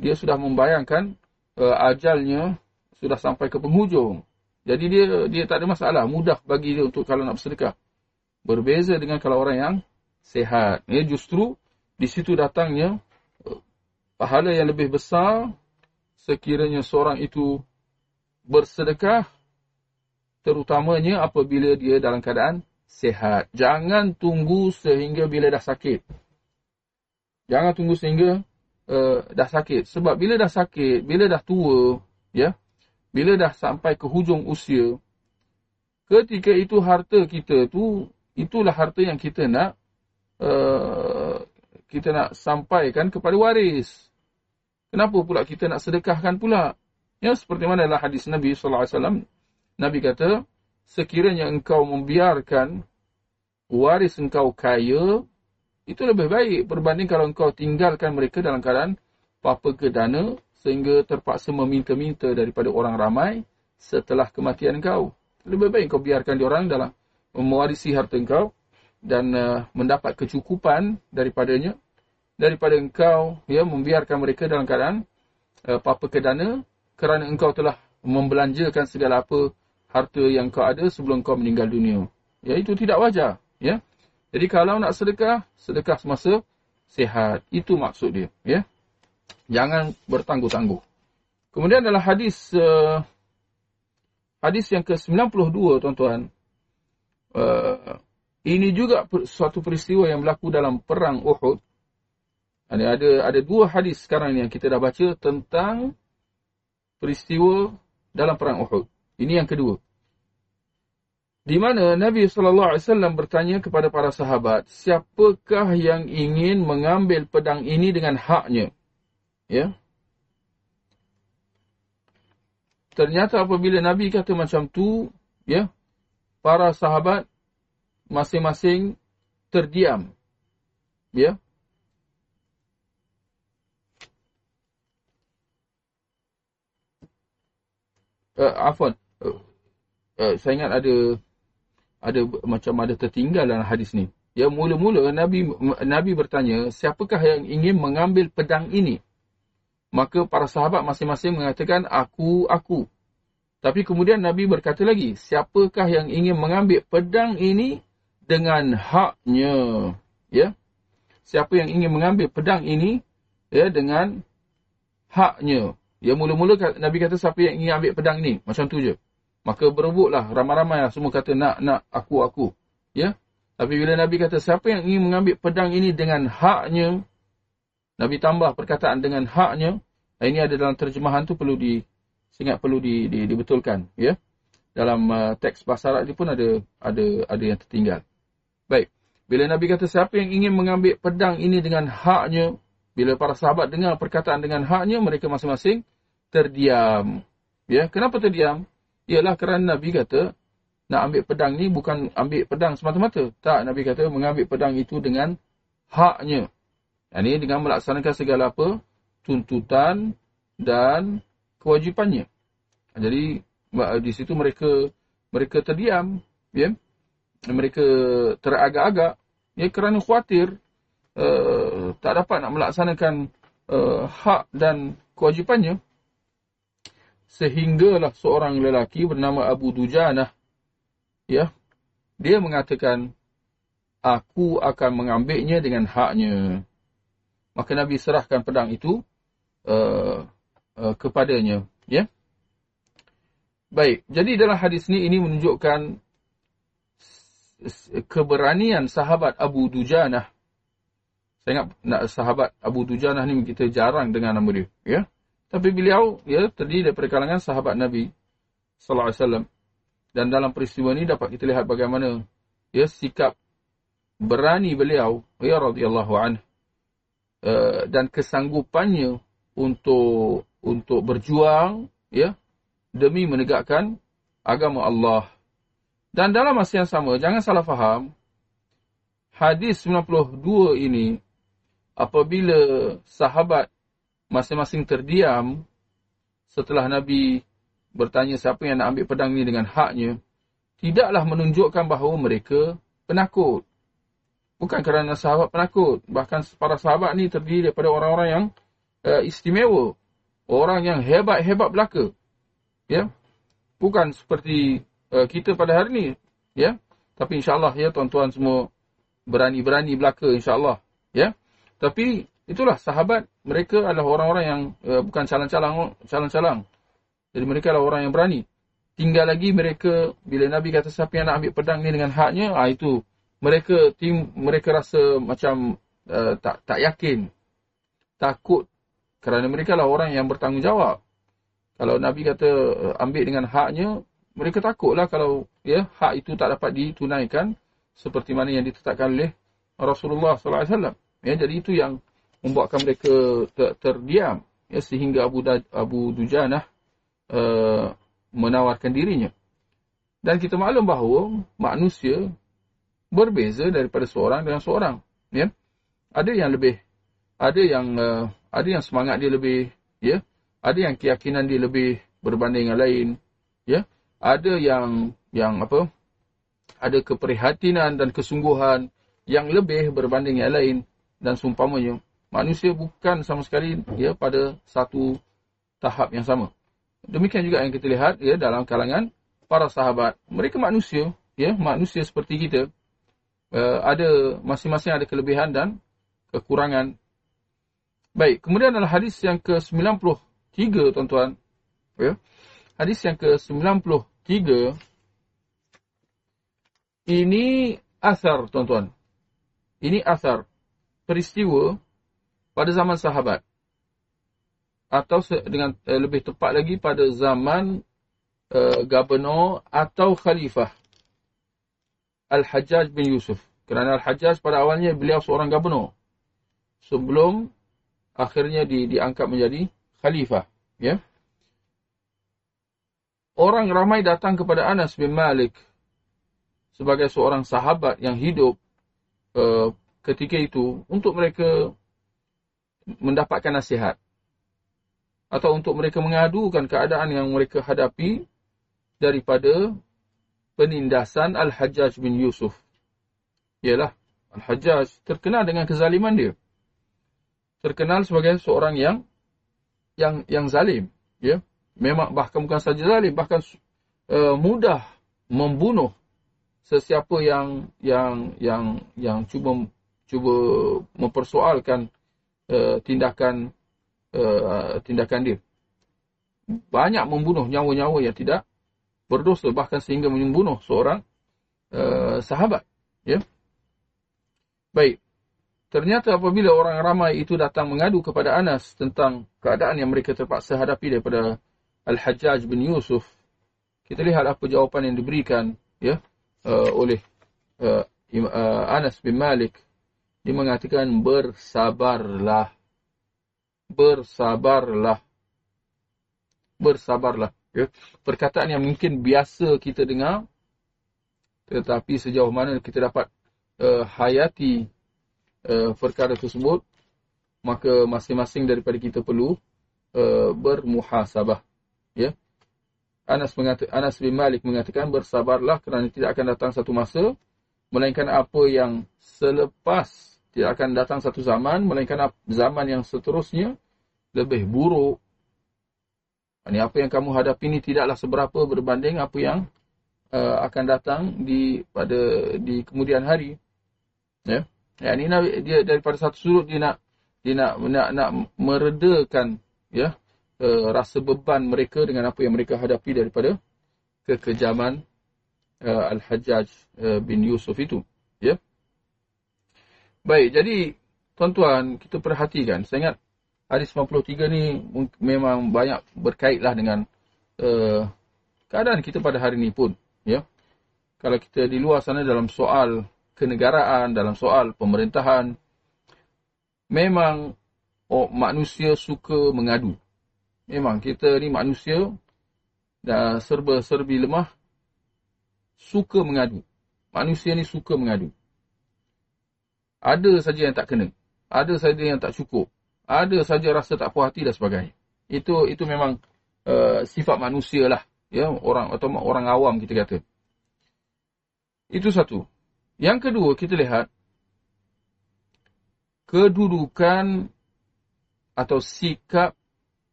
S1: dia sudah membayangkan uh, ajalnya sudah sampai ke penghujung. Jadi dia dia tak ada masalah, mudah bagi dia untuk kalau nak bersedekah. Berbeza dengan kalau orang yang sehat. Ya, justru di situ datangnya pahala yang lebih besar sekiranya seorang itu bersedekah terutamanya apabila dia dalam keadaan sehat. Jangan tunggu sehingga bila dah sakit. Jangan tunggu sehingga uh, dah sakit. Sebab bila dah sakit, bila dah tua, ya, bila dah sampai ke hujung usia, ketika itu harta kita tu, itulah harta yang kita nak uh, kita nak sampaikan kepada waris. Kenapa pula kita nak sedekahkan pula? Ya, seperti mana adalah hadis Nabi SAW. Nabi kata, sekiranya engkau membiarkan waris engkau kaya, itu lebih baik berbanding kalau engkau tinggalkan mereka dalam keadaan apa ke dana sehingga terpaksa meminta-minta daripada orang ramai setelah kematian engkau. Lebih baik engkau biarkan diorang dalam mewarisi harta engkau dan uh, mendapat kecukupan daripadanya daripada engkau ya membiarkan mereka dalam keadaan uh, apa-apa kedana kerana engkau telah membelanjakan segala apa harta yang kau ada sebelum kau meninggal dunia. Ya itu tidak wajar, ya. Jadi kalau nak sedekah, sedekah semasa sehat. Itu maksud dia, ya. Jangan bertangguh-tangguh. Kemudian adalah hadis uh, hadis yang ke-92 tuan-tuan. Uh, ini juga suatu peristiwa yang berlaku dalam perang Uhud. Ada, ada ada dua hadis sekarang ni yang kita dah baca tentang peristiwa dalam perang Uhud. Ini yang kedua. Di mana Nabi sallallahu alaihi wasallam bertanya kepada para sahabat, siapakah yang ingin mengambil pedang ini dengan haknya? Ya. Ternyata apabila Nabi kata macam tu, ya, para sahabat masing-masing terdiam. Ya. Uh, afwan uh, uh, saya ingat ada ada macam ada tertinggal dalam hadis ni. Ya mula-mula Nabi Nabi bertanya, siapakah yang ingin mengambil pedang ini? Maka para sahabat masing-masing mengatakan aku aku. Tapi kemudian Nabi berkata lagi, siapakah yang ingin mengambil pedang ini dengan haknya? Ya. Siapa yang ingin mengambil pedang ini ya dengan haknya? Ya mula-mula Nabi kata siapa yang ingin ambil pedang ini? Macam tu je. Maka berebutlah ramai-ramai lah semua kata nak nak aku aku. Ya. Tapi bila Nabi kata, siapa yang ingin mengambil pedang ini dengan haknya, Nabi tambah perkataan dengan haknya, ini ada dalam terjemahan tu perlu di, ingat perlu di, di, dibetulkan. ya Dalam uh, teks bahasa Arab ni pun ada ada ada yang tertinggal. Baik. Bila Nabi kata, siapa yang ingin mengambil pedang ini dengan haknya, bila para sahabat dengar perkataan dengan haknya, mereka masing-masing terdiam. Ya, Kenapa terdiam? Ialah kerana Nabi kata, nak ambil pedang ni bukan ambil pedang semata-mata. Tak, Nabi kata mengambil pedang itu dengan haknya. Yang ini dengan melaksanakan segala apa? Tuntutan dan kewajipannya. Jadi di situ mereka mereka terdiam, ya. Mereka teragak-agak ya kerana khuatir uh, tak dapat nak melaksanakan uh, hak dan kewajipannya sehinggalah seorang lelaki bernama Abu Dujanah ya dia mengatakan aku akan mengambilnya dengan haknya. Maka nabi serahkan pedang itu uh, uh, kepadanya ya. Baik jadi dalam hadis ini ini menunjukkan keberanian sahabat Abu Dujanah saya ingat nak sahabat Abu Dujanah ni kita jarang dengar nama dia ya. Tapi beliau ya terdiri daripada kalangan sahabat Nabi sallallahu alaihi wasallam. Dan dalam peristiwa ini dapat kita lihat bagaimana ya sikap berani beliau ya radhiyallahu an uh, dan kesanggupannya untuk untuk berjuang ya demi menegakkan agama Allah. Dan dalam masa yang sama jangan salah faham hadis 92 ini apabila sahabat masing-masing terdiam setelah Nabi bertanya siapa yang nak ambil pedang ini dengan haknya, tidaklah menunjukkan bahawa mereka penakut. Bukan kerana sahabat penakut. Bahkan para sahabat ni terdiri daripada orang-orang yang uh, istimewa. Orang yang hebat-hebat belaka. Ya. Bukan seperti uh, kita pada hari ini. Ya. Tapi insyaAllah ya tuan-tuan semua berani-berani belaka insyaAllah. Ya. Tapi itulah sahabat mereka adalah orang-orang yang uh, bukan calang-calang. calang-calang. Jadi mereka adalah orang yang berani. Tinggal lagi mereka, bila Nabi kata siapa yang nak ambil pedang ni dengan haknya, ah itu mereka tim mereka rasa macam uh, tak tak yakin. Takut kerana mereka lah orang yang bertanggungjawab. Kalau Nabi kata uh, ambil dengan haknya, mereka takutlah kalau ya hak itu tak dapat ditunaikan seperti mana yang ditetapkan oleh Rasulullah sallallahu alaihi wasallam. Ya jadi itu yang membuatkan mereka ter terdiam ya sehingga Abu da Abu Dujanah uh, menawarkan dirinya. Dan kita maklum bahawa manusia berbeza daripada seorang dengan seorang. Ya? Ada yang lebih, ada yang uh, ada yang semangat dia lebih, ya. Ada yang keyakinan dia lebih berbanding yang lain, ya. Ada yang yang apa? Ada keprihatinan dan kesungguhan yang lebih berbanding yang lain dan seumpamanya manusia bukan sama sekali ya pada satu tahap yang sama. Demikian juga yang kita lihat ya dalam kalangan para sahabat. Mereka manusia, ya, manusia seperti kita. Uh, ada masing-masing ada kelebihan dan kekurangan. Baik, kemudian adalah hadis yang ke-93 tuan-tuan. Ya. Hadis yang ke-93 ini asar tuan-tuan. Ini asar peristiwa pada zaman sahabat atau dengan uh, lebih tepat lagi pada zaman uh, gubernur atau khalifah Al-Hajjaj bin Yusuf. Kerana Al-Hajjaj pada awalnya beliau seorang gubernur. Sebelum akhirnya di, diangkat menjadi khalifah. Ya. Orang ramai datang kepada Anas bin Malik sebagai seorang sahabat yang hidup uh, ketika itu untuk mereka mendapatkan nasihat atau untuk mereka mengadukan keadaan yang mereka hadapi daripada penindasan Al-Hajjaj bin Yusuf. Ialah Al-Hajjaj terkenal dengan kezaliman dia. Terkenal sebagai seorang yang yang yang zalim, ya. Memang bahkan bukan saja zalim, bahkan uh, mudah membunuh sesiapa yang yang yang yang cuba cuba mempersoalkan uh, tindakan uh, tindakan dia. Banyak membunuh nyawa-nyawa yang tidak berdosa bahkan sehingga membunuh seorang uh, sahabat, ya. Baik. Ternyata apabila orang ramai itu datang mengadu kepada Anas tentang keadaan yang mereka terpaksa hadapi daripada Al-Hajjaj bin Yusuf, kita lihat apa jawapan yang diberikan ya uh, oleh uh, uh, Anas bin Malik. Dia mengatakan bersabarlah. Bersabarlah. Bersabarlah. Ya. Perkataan yang mungkin biasa kita dengar, tetapi sejauh mana kita dapat uh, hayati uh, perkara tersebut, maka masing-masing daripada kita perlu uh, bermuhasabah. Ya. Anas, Anas bin Malik mengatakan bersabarlah kerana tidak akan datang satu masa, melainkan apa yang selepas tidak akan datang satu zaman, melainkan zaman yang seterusnya lebih buruk. Ini apa yang kamu hadapi ini tidaklah seberapa berbanding apa yang uh, akan datang di pada di kemudian hari. Ya. Ya ini dia daripada satu sudut dia nak dia nak nak, nak meredakan ya uh, rasa beban mereka dengan apa yang mereka hadapi daripada kekejaman uh, Al-Hajjaj uh, bin Yusuf itu. Baik, jadi tuan-tuan kita perhatikan, saya ingat hadis 93 ni memang banyak berkaitlah dengan uh, keadaan kita pada hari ini pun, ya. Kalau kita di luar sana dalam soal kenegaraan, dalam soal pemerintahan, memang oh, manusia suka mengadu. Memang kita ni manusia dah serba-serbi lemah, suka mengadu. Manusia ni suka mengadu. Ada saja yang tak kena. Ada saja yang tak cukup. Ada saja rasa tak puas hati dan sebagainya. Itu itu memang uh, sifat manusia lah. Ya, orang atau orang awam kita kata. Itu satu. Yang kedua, kita lihat kedudukan atau sikap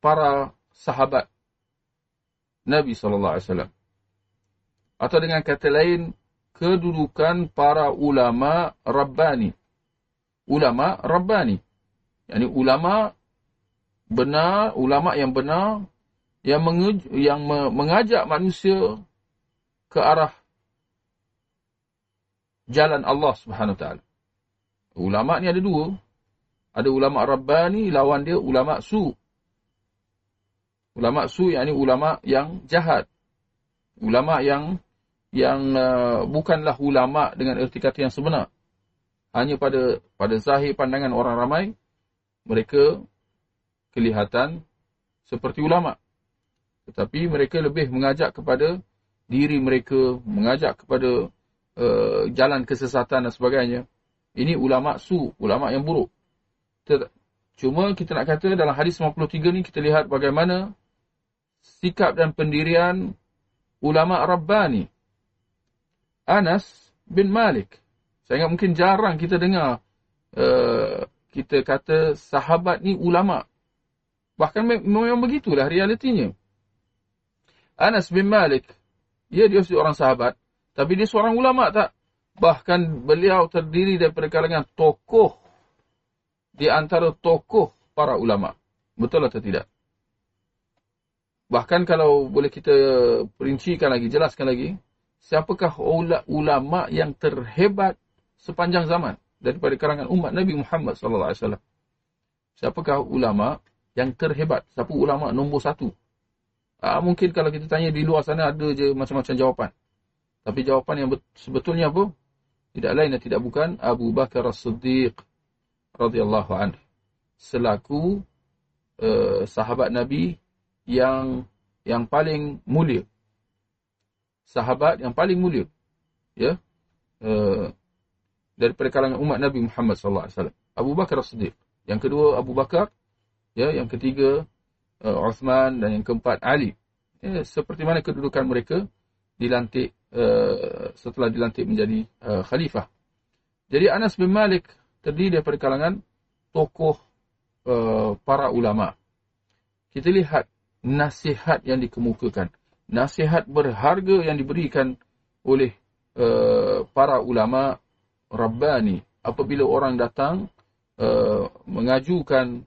S1: para sahabat Nabi sallallahu alaihi wasallam. Atau dengan kata lain, kedudukan para ulama rabbani. Ulama rabbani. Yani ulama benar, ulama yang benar yang yang mengajak manusia ke arah jalan Allah Subhanahu taala. Ulama ni ada dua. Ada ulama rabbani, lawan dia ulama su. Ulama su yakni ulama yang jahat. Ulama yang yang uh, bukanlah ulama dengan erti kata yang sebenar. Hanya pada pada zahir pandangan orang ramai mereka kelihatan seperti ulama. Tetapi mereka lebih mengajak kepada diri mereka, mengajak kepada uh, jalan kesesatan dan sebagainya. Ini ulama su, ulama yang buruk. Cuma kita nak kata dalam hadis 53 ni kita lihat bagaimana sikap dan pendirian ulama Rabbani. Anas bin Malik. Saya ingat mungkin jarang kita dengar uh, kita kata sahabat ni ulama. Bahkan memang begitulah realitinya. Anas bin Malik, ya dia seorang sahabat, tapi dia seorang ulama tak? Bahkan beliau terdiri daripada kalangan tokoh di antara tokoh para ulama. Betul atau tidak? Bahkan kalau boleh kita perincikan lagi, jelaskan lagi, siapakah ulama yang terhebat sepanjang zaman daripada kalangan umat Nabi Muhammad sallallahu alaihi wasallam? Siapakah ulama yang terhebat? Siapa ulama nombor satu? Ah, mungkin kalau kita tanya di luar sana ada je macam-macam jawapan. Tapi jawapan yang sebetulnya apa? Tidak lain dan tidak bukan Abu Bakar As-Siddiq radhiyallahu anhu selaku uh, sahabat Nabi yang yang paling mulia. Sahabat yang paling mulia. Ya. Uh, daripada kalangan umat Nabi Muhammad sallallahu alaihi wasallam. Abu Bakar As-Siddiq. Yang kedua Abu Bakar, ya, yang ketiga uh, Uthman dan yang keempat Ali. Ya, seperti mana kedudukan mereka dilantik uh, setelah dilantik menjadi uh, khalifah. Jadi Anas bin Malik terdiri daripada kalangan tokoh uh, para ulama. Kita lihat nasihat yang dikemukakan. Nasihat berharga yang diberikan oleh uh, para ulama Rabbani. Apabila orang datang uh, mengajukan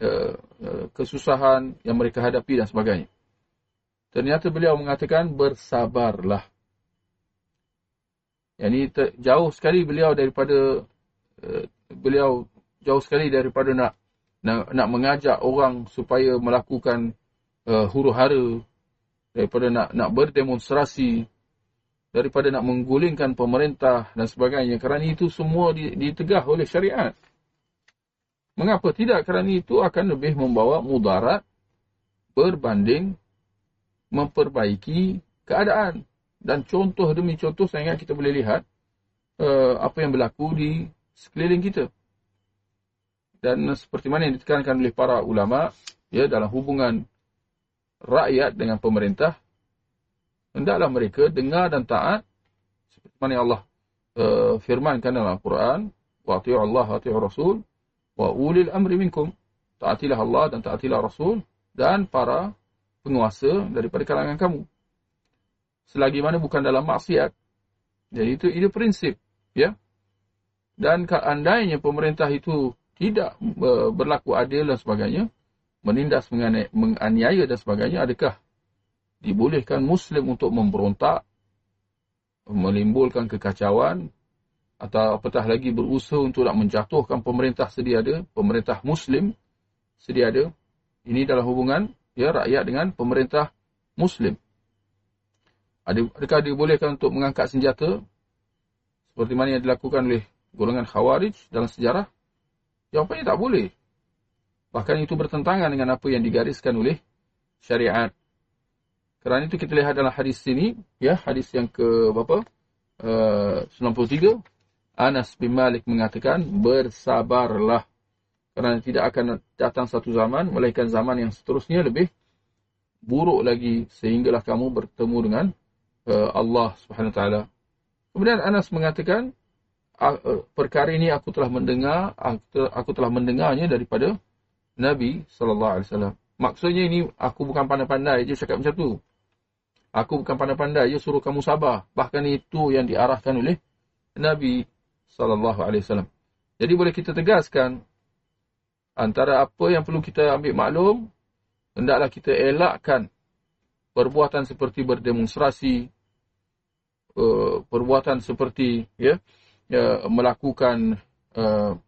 S1: uh, uh, kesusahan yang mereka hadapi dan sebagainya. Ternyata beliau mengatakan bersabarlah. Yang ini jauh sekali beliau daripada uh, beliau jauh sekali daripada nak nak, nak mengajak orang supaya melakukan uh, huru-hara daripada nak nak berdemonstrasi daripada nak menggulingkan pemerintah dan sebagainya kerana itu semua ditegah oleh syariat. Mengapa tidak? Kerana itu akan lebih membawa mudarat berbanding memperbaiki keadaan. Dan contoh demi contoh saya ingat kita boleh lihat uh, apa yang berlaku di sekeliling kita. Dan seperti mana yang ditekankan oleh para ulama ya dalam hubungan rakyat dengan pemerintah hendaklah mereka dengar dan taat seperti mana Allah uh, firmankan dalam Al-Quran wa ati'u Allah wa ati'u Rasul wa ulil amri minkum taatilah Allah dan taatilah Rasul dan para penguasa daripada kalangan kamu selagi mana bukan dalam maksiat. Jadi itu itu prinsip, ya. Dan andainya pemerintah itu tidak berlaku adil dan sebagainya, menindas menganiaya dan sebagainya, adakah dibolehkan Muslim untuk memberontak, menimbulkan kekacauan, atau apatah lagi berusaha untuk nak menjatuhkan pemerintah sedia ada, pemerintah Muslim sedia ada. Ini dalam hubungan ya rakyat dengan pemerintah Muslim. Adakah dibolehkan untuk mengangkat senjata seperti mana yang dilakukan oleh golongan Khawarij dalam sejarah? Jawapannya tak boleh. Bahkan itu bertentangan dengan apa yang digariskan oleh syariat. Kerana itu kita lihat dalam hadis sini, ya, hadis yang ke berapa? Uh, 93. Anas bin Malik mengatakan, bersabarlah. Kerana tidak akan datang satu zaman, melainkan zaman yang seterusnya lebih buruk lagi sehinggalah kamu bertemu dengan uh, Allah Subhanahu Wa Taala. Kemudian Anas mengatakan uh, perkara ini aku telah mendengar aku telah mendengarnya daripada Nabi sallallahu alaihi wasallam. Maksudnya ini aku bukan pandai-pandai je cakap macam tu. Aku bukan pandai-pandai je suruh kamu sabar. Bahkan itu yang diarahkan oleh Nabi sallallahu alaihi wasallam. Jadi boleh kita tegaskan antara apa yang perlu kita ambil maklum hendaklah kita elakkan perbuatan seperti berdemonstrasi, uh, perbuatan seperti ya, ya melakukan uh,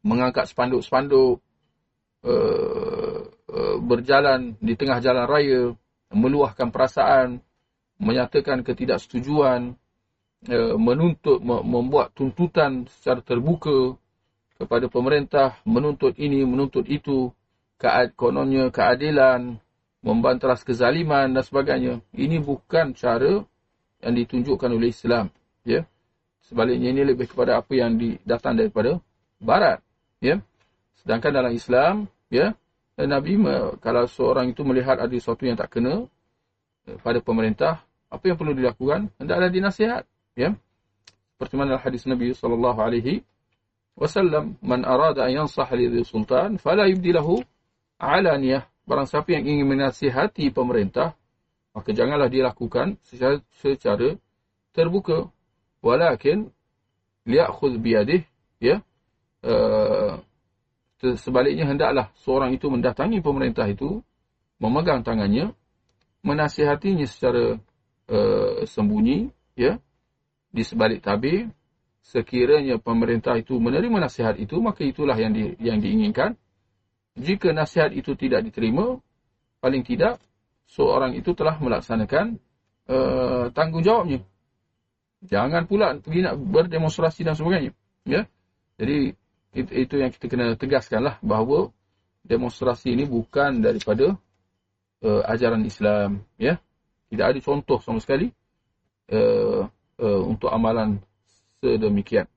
S1: mengangkat spanduk-spanduk, uh, uh, berjalan di tengah jalan raya, meluahkan perasaan, menyatakan ketidaksetujuan, uh, menuntut, membuat tuntutan secara terbuka kepada pemerintah, menuntut ini, menuntut itu, kononnya keadilan, membanteras kezaliman dan sebagainya. Ini bukan cara yang ditunjukkan oleh Islam. Ya. Sebaliknya ini lebih kepada apa yang datang daripada Barat. Ya. Sedangkan dalam Islam, ya, Nabi kalau seorang itu melihat ada sesuatu yang tak kena eh, pada pemerintah, apa yang perlu dilakukan? Hendaklah dinasihat. Ya. Seperti mana hadis Nabi sallallahu alaihi wasallam, "Man arada an yansah li sultan, fala yubdilahu alaniyah." barang siapa yang ingin menasihati pemerintah, maka janganlah dilakukan secara, secara terbuka. Walakin liakhudh biyadih, ya. Uh, sebaliknya hendaklah seorang itu mendatangi pemerintah itu, memegang tangannya, menasihatinya secara uh, sembunyi, ya. Di sebalik tabir, sekiranya pemerintah itu menerima nasihat itu, maka itulah yang di, yang diinginkan jika nasihat itu tidak diterima, paling tidak seorang itu telah melaksanakan uh, tanggungjawabnya. Jangan pula pergi nak berdemonstrasi dan sebagainya. Ya? Jadi itu, itu yang kita kena tegaskanlah bahawa demonstrasi ini bukan daripada uh, ajaran Islam. Ya? Tidak ada contoh sama sekali uh, uh, untuk amalan sedemikian.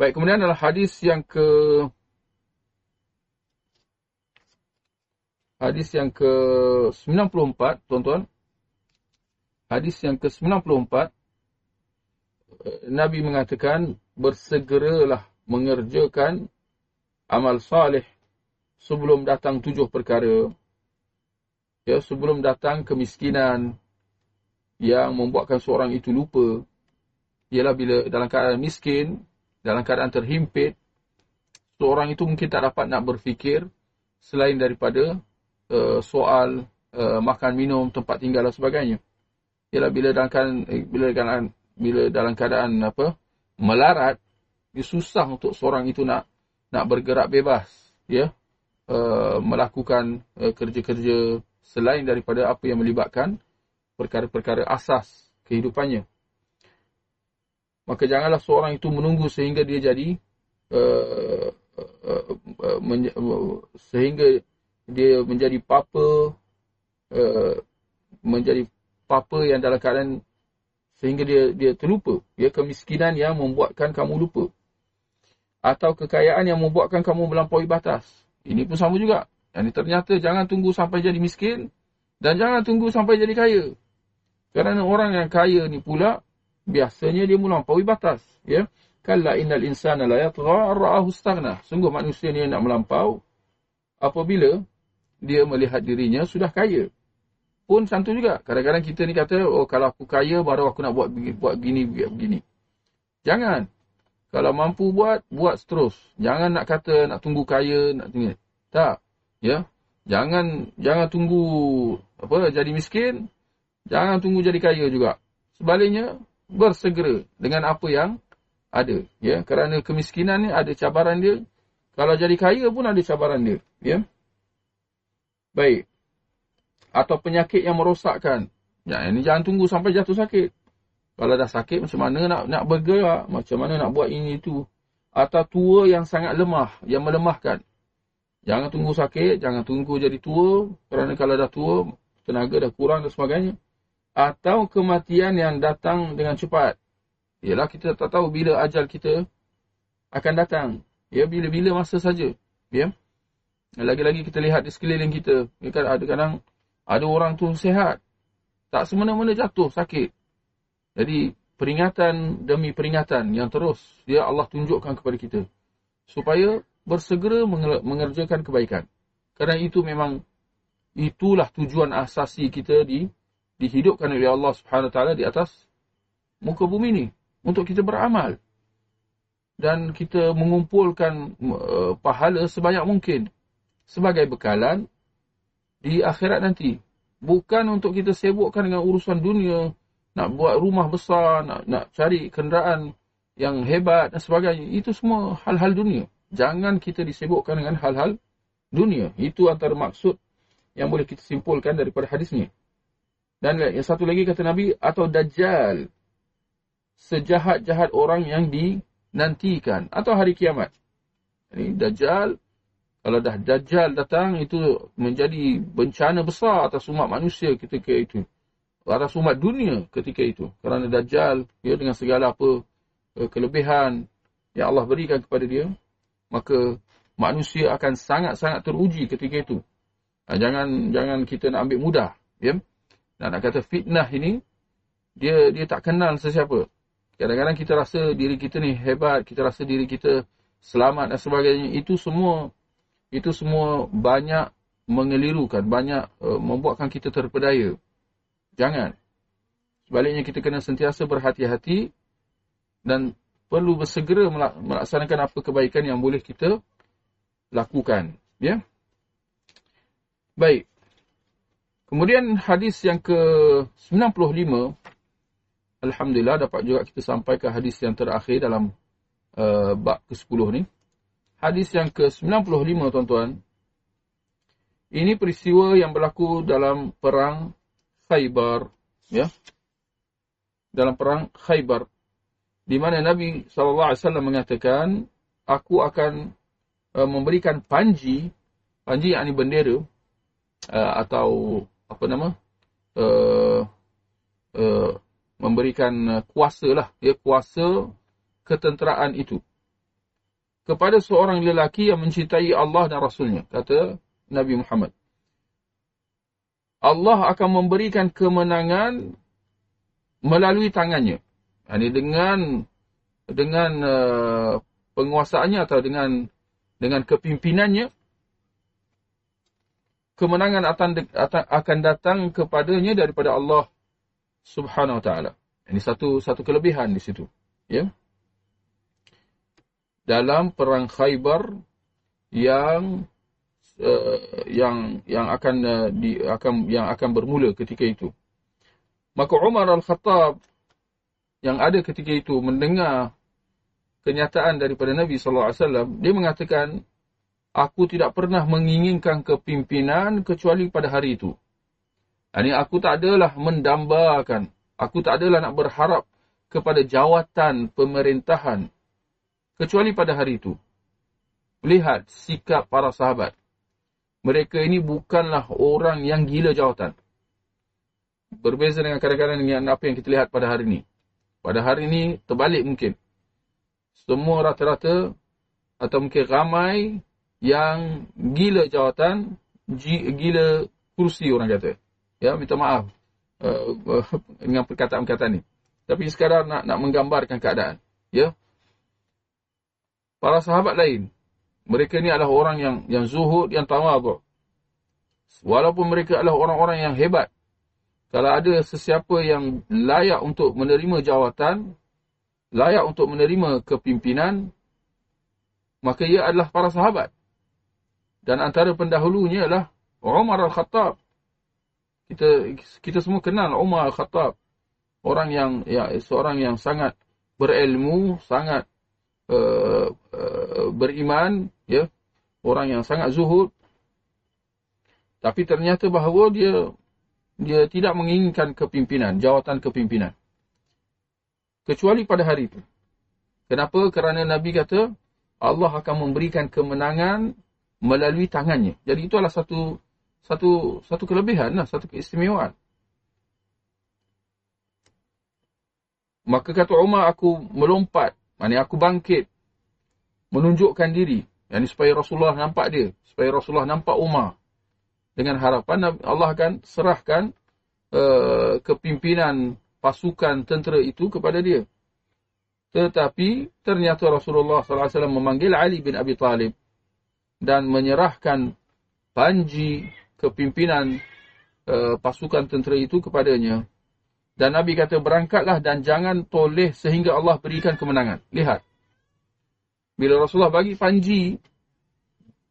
S1: Baik, kemudian adalah hadis yang ke hadis yang ke-94, tuan-tuan. hadis yang ke-94 Nabi mengatakan bersegeralah mengerjakan amal salih sebelum datang tujuh perkara. Ya sebelum datang kemiskinan yang membuatkan seorang itu lupa. Ialah bila dalam keadaan miskin dalam keadaan terhimpit seorang itu mungkin tak dapat nak berfikir selain daripada uh, soal uh, makan minum tempat tinggal dan sebagainya. Ialah bila dalam keadaan eh, bila dalam bila dalam keadaan apa melarat susah untuk seorang itu nak nak bergerak bebas ya. Uh, melakukan uh, kerja-kerja selain daripada apa yang melibatkan perkara-perkara asas kehidupannya. Maka janganlah seorang itu menunggu sehingga dia jadi uh, sehingga dia menjadi papa menjadi papa yang dalam keadaan sehingga dia dia terlupa. Ya kemiskinan yang membuatkan kamu lupa atau kekayaan yang membuatkan kamu melampaui batas ini pun sama juga yang ternyata jangan tunggu sampai jadi miskin dan jangan tunggu sampai jadi kaya kerana orang yang kaya ni pula biasanya dia melampaui batas ya kalla innal insana la yatgha ra'ahu istaghna sungguh manusia ni nak melampau apabila dia melihat dirinya sudah kaya pun santun juga. Kadang-kadang kita ni kata, oh kalau aku kaya baru aku nak buat buat begini, begini. Jangan. Kalau mampu buat, buat terus. Jangan nak kata nak tunggu kaya, nak tunggu. Tak. Ya. Jangan jangan tunggu apa jadi miskin. Jangan tunggu jadi kaya juga. Sebaliknya, bersegera dengan apa yang ada. Ya. Kerana kemiskinan ni ada cabaran dia. Kalau jadi kaya pun ada cabaran dia. Ya. Baik atau penyakit yang merosakkan. Ya, ini jangan tunggu sampai jatuh sakit. Kalau dah sakit, macam mana nak nak bergerak? Macam mana nak buat ini itu? Atau tua yang sangat lemah, yang melemahkan. Jangan tunggu sakit, jangan tunggu jadi tua. Kerana kalau dah tua, tenaga dah kurang dan sebagainya. Atau kematian yang datang dengan cepat. Ialah kita tak tahu bila ajal kita akan datang. Ya, bila-bila masa saja. Ya. Lagi-lagi kita lihat di sekeliling kita. Ya, kan ada kadang ada orang tu sehat. Tak semena-mena jatuh sakit. Jadi peringatan demi peringatan yang terus dia Allah tunjukkan kepada kita. Supaya bersegera mengerjakan kebaikan. Kerana itu memang itulah tujuan asasi kita di dihidupkan oleh Allah Subhanahu Wa Taala di atas muka bumi ini untuk kita beramal dan kita mengumpulkan uh, pahala sebanyak mungkin sebagai bekalan di akhirat nanti. Bukan untuk kita sibukkan dengan urusan dunia, nak buat rumah besar, nak nak cari kenderaan yang hebat dan sebagainya. Itu semua hal-hal dunia. Jangan kita disibukkan dengan hal-hal dunia. Itu antara maksud yang boleh kita simpulkan daripada hadis ni. Dan yang satu lagi kata Nabi, atau Dajjal. Sejahat-jahat orang yang dinantikan. Atau hari kiamat. Ini Dajjal kalau dah Dajjal datang, itu menjadi bencana besar atas umat manusia ketika itu. Atas umat dunia ketika itu. Kerana Dajjal, ya, dengan segala apa eh, kelebihan yang Allah berikan kepada dia, maka manusia akan sangat-sangat teruji ketika itu. Ha, jangan jangan kita nak ambil mudah. Ya? Dan nak kata fitnah ini, dia dia tak kenal sesiapa. Kadang-kadang kita rasa diri kita ni hebat, kita rasa diri kita selamat dan sebagainya. Itu semua itu semua banyak mengelirukan, banyak uh, membuatkan kita terpedaya. Jangan. Sebaliknya kita kena sentiasa berhati-hati dan perlu bersegera melaksanakan apa kebaikan yang boleh kita lakukan. Ya. Baik. Kemudian hadis yang ke-95 Alhamdulillah dapat juga kita sampai ke hadis yang terakhir dalam uh, bab ke-10 ni hadis yang ke-95 tuan-tuan. Ini peristiwa yang berlaku dalam perang Khaybar, ya. Dalam perang Khaybar di mana Nabi wasallam mengatakan, aku akan uh, memberikan panji, panji yakni bendera uh, atau apa nama? Uh, uh, memberikan kuasa lah, ya kuasa ketenteraan itu kepada seorang lelaki yang mencintai Allah dan Rasulnya. Kata Nabi Muhammad. Allah akan memberikan kemenangan melalui tangannya. Ini dengan dengan uh, penguasaannya atau dengan dengan kepimpinannya kemenangan akan, akan datang kepadanya daripada Allah Subhanahu Wa Taala. Ini satu satu kelebihan di situ, ya. Dalam perang Khaybar yang uh, yang yang akan uh, di akan yang akan bermula ketika itu. Maka Umar Al-Khattab yang ada ketika itu mendengar kenyataan daripada Nabi sallallahu alaihi wasallam, dia mengatakan, "Aku tidak pernah menginginkan kepimpinan kecuali pada hari itu." Ini aku tak adalah mendambakan, aku tak adalah nak berharap kepada jawatan pemerintahan kecuali pada hari itu. Lihat sikap para sahabat. Mereka ini bukanlah orang yang gila jawatan. Berbeza dengan kadang-kadang dengan apa yang kita lihat pada hari ini. Pada hari ini terbalik mungkin semua rata-rata atau mungkin ramai yang gila jawatan, gila kursi orang kata. Ya, minta maaf uh, dengan perkataan-perkataan ni. Tapi sekadar nak nak menggambarkan keadaan. Ya. Para sahabat lain, mereka ni adalah orang yang yang zuhud, yang tawadhu. Walaupun mereka adalah orang-orang yang hebat. Kalau ada sesiapa yang layak untuk menerima jawatan, layak untuk menerima kepimpinan, maka ia adalah para sahabat. Dan antara pendahulunya adalah Umar Al-Khattab. Kita kita semua kenal Umar Al-Khattab. Orang yang ya seorang yang sangat berilmu, sangat uh, uh, beriman, ya. Orang yang sangat zuhud. Tapi ternyata bahawa dia dia tidak menginginkan kepimpinan, jawatan kepimpinan kecuali pada hari itu. Kenapa? Kerana Nabi kata Allah akan memberikan kemenangan melalui tangannya. Jadi itu adalah satu satu satu kelebihan, lah, satu keistimewaan. Maka kata Umar, aku melompat, maknanya aku bangkit, menunjukkan diri. Yang supaya Rasulullah nampak dia, supaya Rasulullah nampak Umar. Dengan harapan Allah akan serahkan uh, kepimpinan pasukan tentera itu kepada dia. Tetapi ternyata Rasulullah SAW memanggil Ali bin Abi Talib dan menyerahkan panji kepimpinan uh, pasukan tentera itu kepadanya. Dan Nabi kata berangkatlah dan jangan toleh sehingga Allah berikan kemenangan. Lihat. Bila Rasulullah bagi panji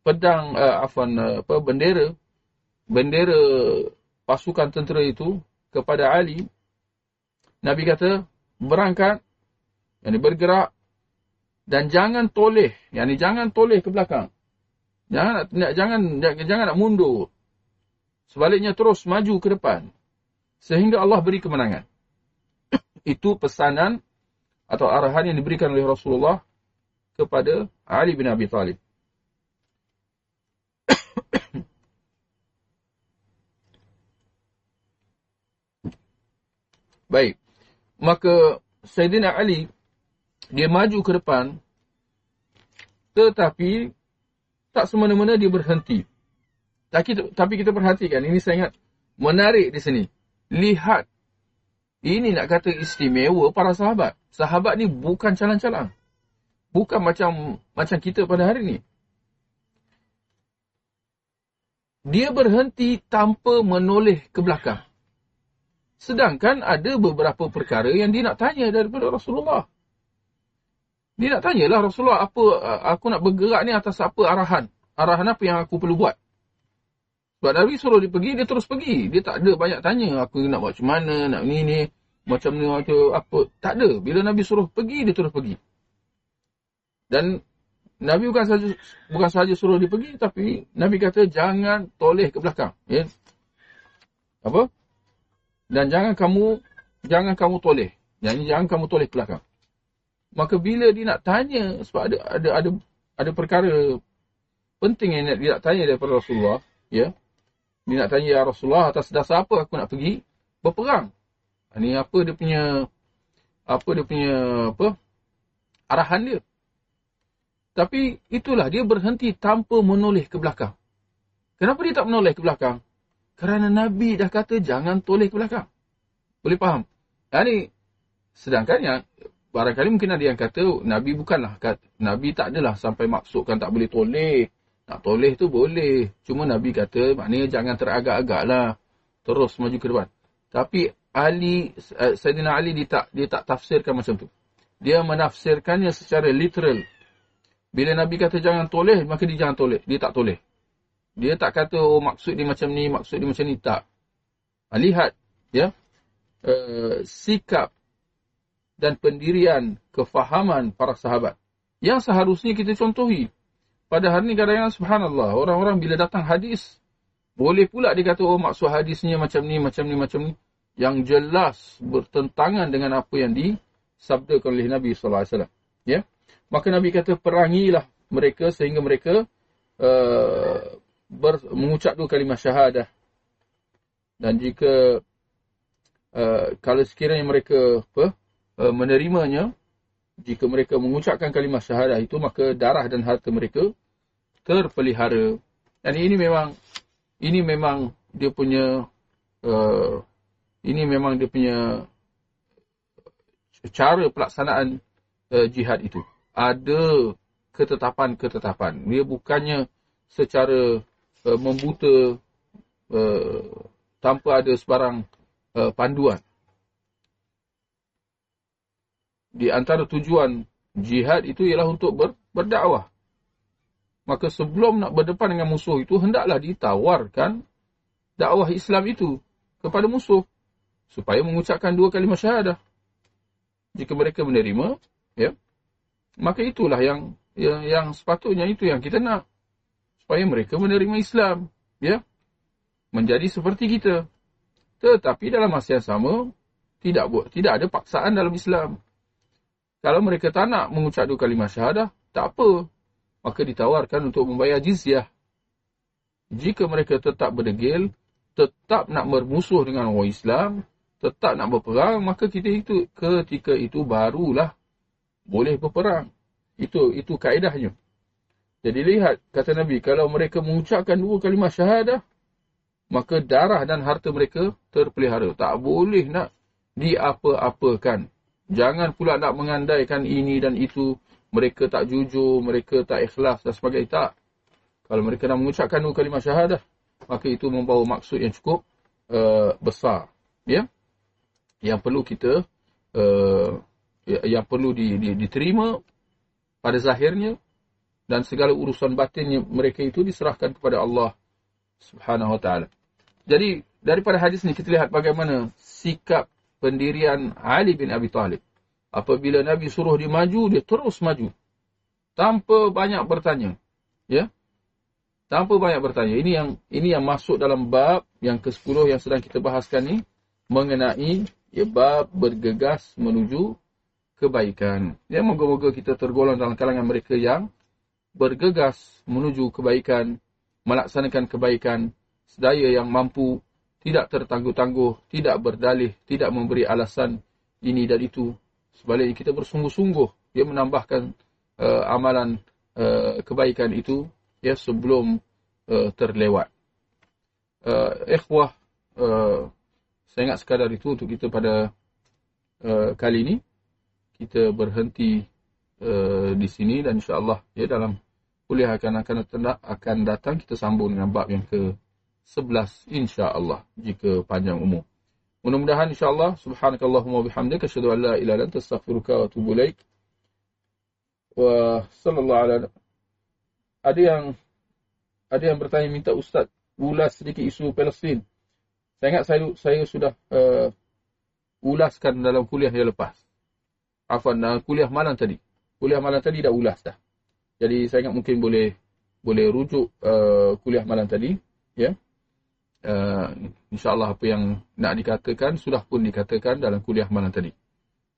S1: pedang uh, afan uh, apa bendera bendera pasukan tentera itu kepada Ali Nabi kata, berangkat, yang bergerak, dan jangan toleh, yang ni jangan toleh ke belakang. Jangan nak, jangan, jangan nak mundur. Sebaliknya terus maju ke depan. Sehingga Allah beri kemenangan. Itu pesanan atau arahan yang diberikan oleh Rasulullah kepada Ali bin Abi Talib. Baik maka Sayyidina Ali dia maju ke depan tetapi tak semena-mena dia berhenti. Tapi, tapi kita perhatikan ini sangat menarik di sini. Lihat ini nak kata istimewa para sahabat. Sahabat ni bukan calang-calang. Bukan macam macam kita pada hari ini. Dia berhenti tanpa menoleh ke belakang. Sedangkan ada beberapa perkara yang dia nak tanya daripada Rasulullah. Dia nak tanyalah Rasulullah, apa aku nak bergerak ni atas apa arahan? Arahan apa yang aku perlu buat? Sebab Nabi suruh dia pergi, dia terus pergi. Dia tak ada banyak tanya, aku nak buat macam mana, nak ni ni, macam ni, macam apa. Tak ada. Bila Nabi suruh pergi, dia terus pergi. Dan Nabi bukan saja bukan saja suruh dia pergi, tapi Nabi kata jangan toleh ke belakang. Ya? Apa? dan jangan kamu jangan kamu toleh. Jangan jangan kamu toleh ke belakang. Maka bila dia nak tanya sebab ada ada ada ada perkara penting yang dia nak tanya daripada Rasulullah, ya. Dia nak tanya ya Rasulullah atas dasar apa aku nak pergi berperang. Ini apa dia punya apa dia punya apa arahan dia. Tapi itulah dia berhenti tanpa menoleh ke belakang. Kenapa dia tak menoleh ke belakang? Kerana Nabi dah kata jangan toleh ke belakang. Boleh faham? Yani sedangkan yang barangkali mungkin ada yang kata Nabi bukanlah Nabi tak adalah sampai maksudkan tak boleh toleh. Nak toleh tu boleh. Cuma Nabi kata maknanya jangan teragak-agak lah. Terus maju ke depan. Tapi Ali, uh, Sayyidina Ali dia tak, dia tak tafsirkan macam tu. Dia menafsirkannya secara literal. Bila Nabi kata jangan toleh, maka dia jangan toleh. Dia tak toleh. Dia tak kata, oh maksud dia macam ni, maksud dia macam ni. Tak. Ha, lihat, ya. Uh, sikap dan pendirian kefahaman para sahabat. Yang seharusnya kita contohi. Pada hari ini kadang-kadang subhanallah. Orang-orang bila datang hadis, boleh pula dia kata, oh maksud hadisnya macam ni, macam ni, macam ni. Yang jelas bertentangan dengan apa yang disabdakan oleh Nabi SAW. Ya? Maka Nabi kata, perangilah mereka sehingga mereka uh, ber, mengucap dua kalimah syahadah. Dan jika uh, kalau sekiranya mereka apa, uh, menerimanya, jika mereka mengucapkan kalimah syahadah itu, maka darah dan harta mereka terpelihara. Dan ini memang ini memang dia punya uh, ini memang dia punya cara pelaksanaan uh, jihad itu. Ada ketetapan-ketetapan. Dia bukannya secara uh, membuta uh, tanpa ada sebarang uh, panduan. Di antara tujuan jihad itu ialah untuk ber, berdakwah. Maka sebelum nak berdepan dengan musuh itu, hendaklah ditawarkan dakwah Islam itu kepada musuh. Supaya mengucapkan dua kalimah syahadah. Jika mereka menerima, ya, maka itulah yang, yang yang sepatutnya itu yang kita nak supaya mereka menerima Islam, ya. Menjadi seperti kita. Tetapi dalam masa yang sama tidak tidak ada paksaan dalam Islam. Kalau mereka tak nak mengucap dua kalimah syahadah, tak apa. Maka ditawarkan untuk membayar jizyah. Jika mereka tetap berdegil, tetap nak bermusuh dengan orang Islam, tetap nak berperang, maka kita itu ketika itu barulah boleh berperang. Itu itu kaedahnya. Jadi lihat, kata Nabi, kalau mereka mengucapkan dua kalimah syahadah, maka darah dan harta mereka terpelihara. Tak boleh nak diapa-apakan. Jangan pula nak mengandaikan ini dan itu. Mereka tak jujur, mereka tak ikhlas dan sebagainya. Tak. Kalau mereka nak mengucapkan dua kalimah syahadah, maka itu membawa maksud yang cukup uh, besar. Ya? Yang perlu kita, uh, yang perlu di, di, diterima pada zahirnya, dan segala urusan batinnya mereka itu diserahkan kepada Allah Subhanahu wa taala. Jadi daripada hadis ni kita lihat bagaimana sikap pendirian Ali bin Abi Talib. Apabila Nabi suruh dia maju, dia terus maju. Tanpa banyak bertanya. Ya. Tanpa banyak bertanya. Ini yang ini yang masuk dalam bab yang ke-10 yang sedang kita bahaskan ni mengenai ya, bab bergegas menuju kebaikan. Ya, moga-moga kita tergolong dalam kalangan mereka yang bergegas menuju kebaikan, melaksanakan kebaikan, sedaya yang mampu, tidak tertangguh-tangguh, tidak berdalih, tidak memberi alasan ini dan itu. Sebaliknya kita bersungguh-sungguh, dia menambahkan uh, amalan uh, kebaikan itu ya sebelum uh, terlewat. Uh, ikhwah, uh, saya ingat sekadar itu untuk kita pada uh, kali ini. Kita berhenti uh, di sini dan insyaAllah ya dalam kuliah akan akan akan datang kita sambung dengan bab yang ke 11 insyaAllah jika panjang umur. Mudah-mudahan insyaAllah subhanakallahumma bihamdika asyhadu an la ilaha illa anta astaghfiruka wa atubu ilaik. Wa sallallahu ala ada yang ada yang bertanya minta ustaz ulas sedikit isu Palestin. Saya ingat saya saya sudah uh, ulaskan dalam kuliah yang lepas. Afan uh, kuliah malam tadi kuliah malam tadi dah ulas dah. Jadi saya ingat mungkin boleh boleh rujuk uh, kuliah malam tadi, ya. Yeah. Uh, InsyaAllah apa yang nak dikatakan sudah pun dikatakan dalam kuliah malam tadi.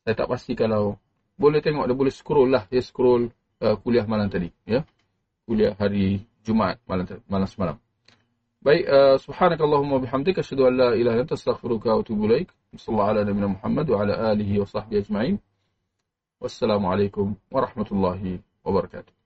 S1: Saya tak pasti kalau boleh tengok dia boleh scroll lah, ya scroll uh, kuliah malam tadi, ya. Kuliah hari Jumaat malam malam semalam. Baik, uh, subhanakallahumma bihamdika asyhadu an la ilaha illa anta astaghfiruka wa atubu ilaik. Sallallahu ala nabiyina Muhammad wa ala alihi wa sahbihi ajma'in. Wassalamualaikum warahmatullahi wabarakatuh.